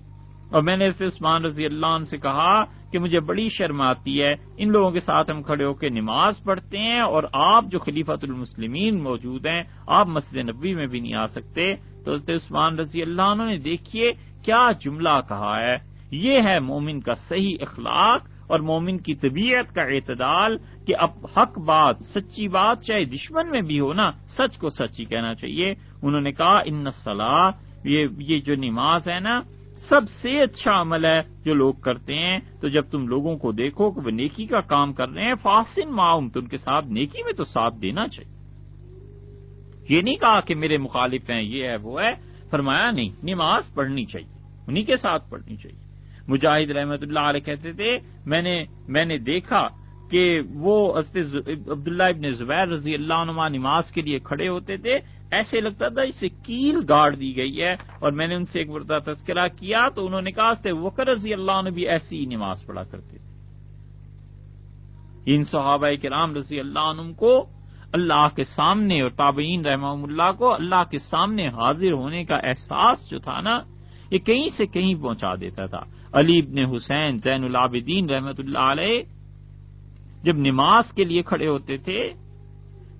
اور میں نے حضرت عثمان رضی اللہ عنہ سے کہا کہ مجھے بڑی شرم آتی ہے۔ ان لوگوں کے ساتھ ہم کھڑے ہو کے نماز پڑھتے ہیں اور آپ جو خلیفۃ المسلمین موجود ہیں، آپ مسجد نبی میں بھی نہیں آ سکتے۔ تو عثمان رضی اللہ عنہ نے دیکھیے کیا جملہ کہا ہے۔ یہ ہے مومن کا صحیح اخلاق اور مومن کی طبیعت کا اعتدال کہ اب حق بات، سچی بات چاہے دشمن میں بھی ہو نا، سچ کو سچ ہی کہنا چاہیے۔ انہوں نے کہا، ان صلاح یہ جو نماز ہے نا سب سے اچھا عمل ہے جو لوگ کرتے ہیں۔ تو جب تم لوگوں کو دیکھو کہ وہ نیکی کا کام کر رہے ہیں فاسن معاون تو ان کے ساتھ نیکی میں تو ساتھ دینا چاہیے۔ یہ نہیں کہا کہ میرے مخالف ہیں، یہ ہے، وہ ہے۔ فرمایا نہیں، نماز پڑھنی چاہیے انہیں کے ساتھ پڑھنی چاہیے۔ مجاہد رحمت اللہ علیہ کہتے تھے، میں نے میں نے دیکھا کہ وہ عبداللہ ابن زبیر رضی اللہ عنہ نماز کے لیے کھڑے ہوتے تھے۔ ایسے لگتا تھا اسے کیل گاڑ دی گئی ہے اور میں نے ان سے ایک بڑا تذکرہ کیا تو انہوں نے کہا وکر رضی اللہ عنہ بھی ایسی ہی نماز پڑھا کرتے تھے۔ ان صحابہ کرام رضی اللہ عنہ کو اللہ کے سامنے اور تابعین رحمہ اللہ کو اللہ کے سامنے حاضر ہونے کا احساس جو تھا نا، یہ کہیں سے کہیں پہنچا دیتا تھا۔ علی ابن حسین زین العابدین رحمت اللہ علیہ جب نماز کے لیے کھڑے ہوتے تھے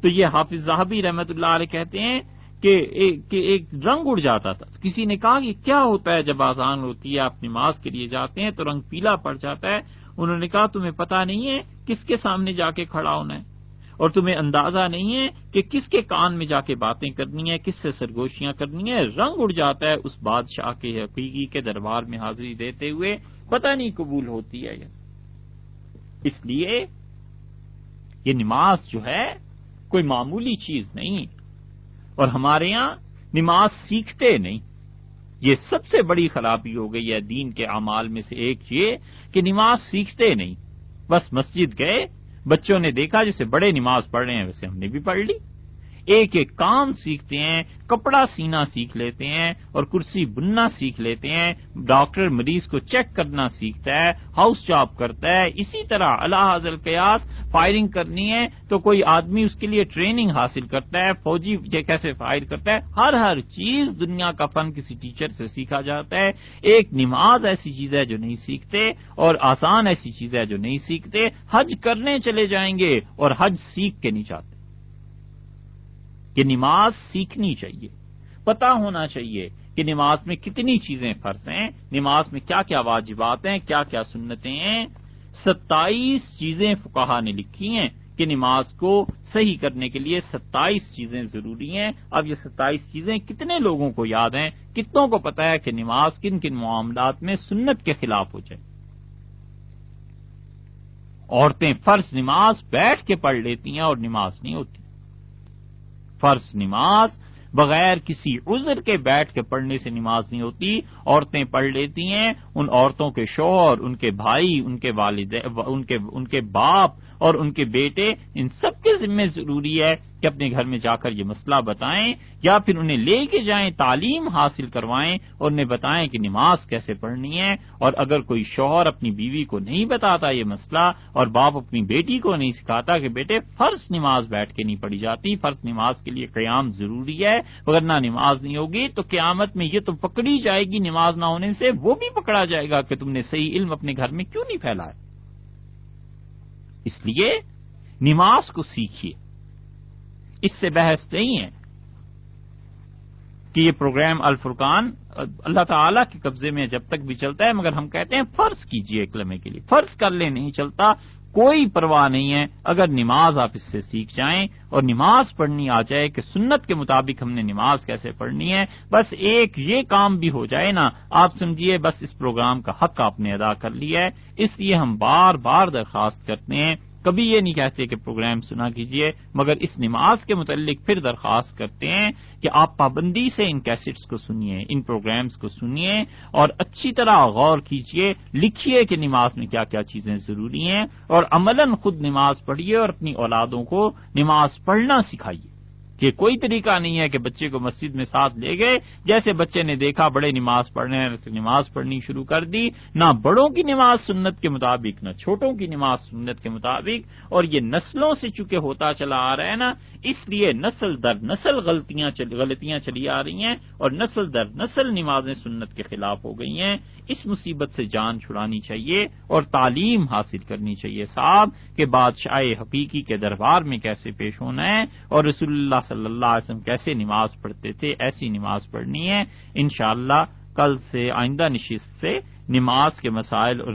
تو یہ حافظ صاحبی رحمت اللہ علیہ کہتے ہیں کہ ایک رنگ اڑ جاتا تھا۔ کسی نے کہا کہ کیا ہوتا ہے جب آزان ہوتی ہے، آپ نماز کے لیے جاتے ہیں تو رنگ پیلا پڑ جاتا ہے۔ انہوں نے کہا، تمہیں پتا نہیں ہے کس کے سامنے جا کے کھڑا ہونا ہے۔ اور تمہیں اندازہ نہیں ہے کہ کس کے کان میں جا کے باتیں کرنی ہے کس سے سرگوشیاں کرنی ہے رنگ اڑ جاتا ہے اس بادشاہ کے حقیقی کے دربار میں حاضری دیتے ہوئے۔ پتہ نہیں قبول ہوتی ہے اس لیے یہ نماز جو ہے کوئی معمولی چیز نہیں اور ہمارے یہاں نماز سیکھتے نہیں۔ یہ سب سے بڑی خرابی ہو گئی ہے دین کے اعمال میں سے ایک یہ کہ نماز سیکھتے نہیں۔ بس مسجد گئے، بچوں نے دیکھا جسے بڑے نماز پڑھ رہے ہیں، ویسے ہم نے بھی پڑھ لی۔ ایک ایک کام سیکھتے ہیں، کپڑا سینا سیکھ لیتے ہیں اور کرسی بننا سیکھ لیتے ہیں۔ ڈاکٹر مریض کو چیک کرنا سیکھتا ہے، ہاؤس جاب کرتا ہے۔ اسی طرح اللہ حضل قیاس فائرنگ کرنی ہے تو کوئی آدمی اس کے لیے ٹریننگ حاصل کرتا ہے، فوجی یہ کیسے فائر کرتا ہے؟ ہر ہر چیز دنیا کا فن کسی ٹیچر سے سیکھا جاتا ہے۔ ایک نماز ایسی چیز ہے جو نہیں سیکھتے اور آسان ایسی چیز ہے جو نہیں سیکھتے۔ حج کرنے چلے جائیں گے اور حج سیکھ کے نہیں چاہتے کہ نماز سیکھنی چاہیے۔ پتا ہونا چاہیے کہ نماز میں کتنی چیزیں فرض ہیں، نماز میں کیا کیا واجبات ہیں، کیا کیا سنتیں ہیں۔ ستائیس چیزیں فکاہا نے لکھی ہیں کہ نماز کو صحیح کرنے کے لیے ستائیس چیزیں ضروری ہیں۔ اب یہ ستائیس چیزیں کتنے لوگوں کو یاد ہیں؟ کتنوں کو پتا ہے کہ نماز کن کن معاملات میں سنت کے خلاف ہو جائے۔ عورتیں فرض نماز بیٹھ کے پڑھ لیتی ہیں اور نماز نہیں ہوتی۔ فرض نماز بغیر کسی عذر کے بیٹھ کے پڑھنے سے نماز نہیں ہوتی، عورتیں پڑھ لیتی ہیں، ان عورتوں کے شوہر، ان کے بھائی، ان کے والد، ان کے ان کے باپ اور ان کے بیٹے ان سب کے ذمے ضروری ہے کہ اپنے گھر میں جا کر یہ مسئلہ بتائیں یا پھر انہیں لے کے جائیں، تعلیم حاصل کروائیں اور انہیں بتائیں کہ نماز کیسے پڑھنی ہے اور اگر کوئی شوہر اپنی بیوی کو نہیں بتاتا یہ مسئلہ اور باپ اپنی بیٹی کو نہیں سکھاتا کہ بیٹے فرض نماز بیٹھ کے نہیں پڑھی جاتی، فرض نماز کے لیے قیام ضروری ہے، اگر نہ نماز نہیں ہوگی تو قیامت میں یہ تو پکڑی جائے گی، نماز نہ ہونے سے وہ بھی پکڑا جائے گا کہ تم نے صحیح علم اپنے گھر میں کیوں نہیں پھیلایا اس لیے نماز کو سیکھیے۔ اس سے بحث نہیں ہے کہ یہ پروگرام الفرقان اللہ تعالی کے قبضے میں جب تک بھی چلتا ہے، مگر ہم کہتے ہیں فرض کیجیے ایک لمحے کے لیے۔ فرض کر لے نہیں چلتا۔ کوئی پرواہ نہیں ہے اگر نماز آپ اس سے سیکھ جائیں اور نماز پڑھنی آ جائے کہ سنت کے مطابق ہم نے نماز کیسے پڑھنی ہے، بس ایک یہ کام بھی ہو جائے نا، آپ سمجھیے بس اس پروگرام کا حق آپ نے ادا کر لیا ہے، اس لیے ہم بار بار درخواست کرتے ہیں کبھی یہ نہیں کہتے کہ پروگرام سنا کیجیے مگر اس نماز کے متعلق پھر درخواست کرتے ہیں کہ آپ پابندی سے ان کیسٹس کو سنیے، ان پروگرامز کو سنیے اور اچھی طرح غور کیجیے لکھیے کہ نماز میں کیا کیا چیزیں ضروری ہیں اور عملاً خود نماز پڑھیے اور اپنی اولادوں کو نماز پڑھنا سکھائیے۔ کہ کوئی طریقہ نہیں ہے کہ بچے کو مسجد میں ساتھ لے گئے، جیسے بچے نے دیکھا بڑے نماز پڑھنے نماز پڑھنی شروع کر دی، نہ بڑوں کی نماز سنت کے مطابق، نہ چھوٹوں کی نماز سنت کے مطابق، اور یہ نسلوں سے چکے ہوتا چلا آ رہا ہے نا، اس لیے نسل در نسل غلطیاں غلطیاں چلی آ رہی ہیں، اور نسل در نسل نمازیں سنت کے خلاف ہو گئی ہیں۔ اس مصیبت سے جان چھڑانی چاہیے اور تعلیم حاصل کرنی چاہیے صاحب، کہ بادشاہ حقیقی کے دربار میں کیسے پیش ہونا ہے، اور رسول اللہ صلی اللہ علیہ وسلم کیسے نماز پڑھتے تھے، ایسی نماز پڑھنی ہے۔ انشاءاللہ کل سے آئندہ نشست سے نماز کے مسائل اور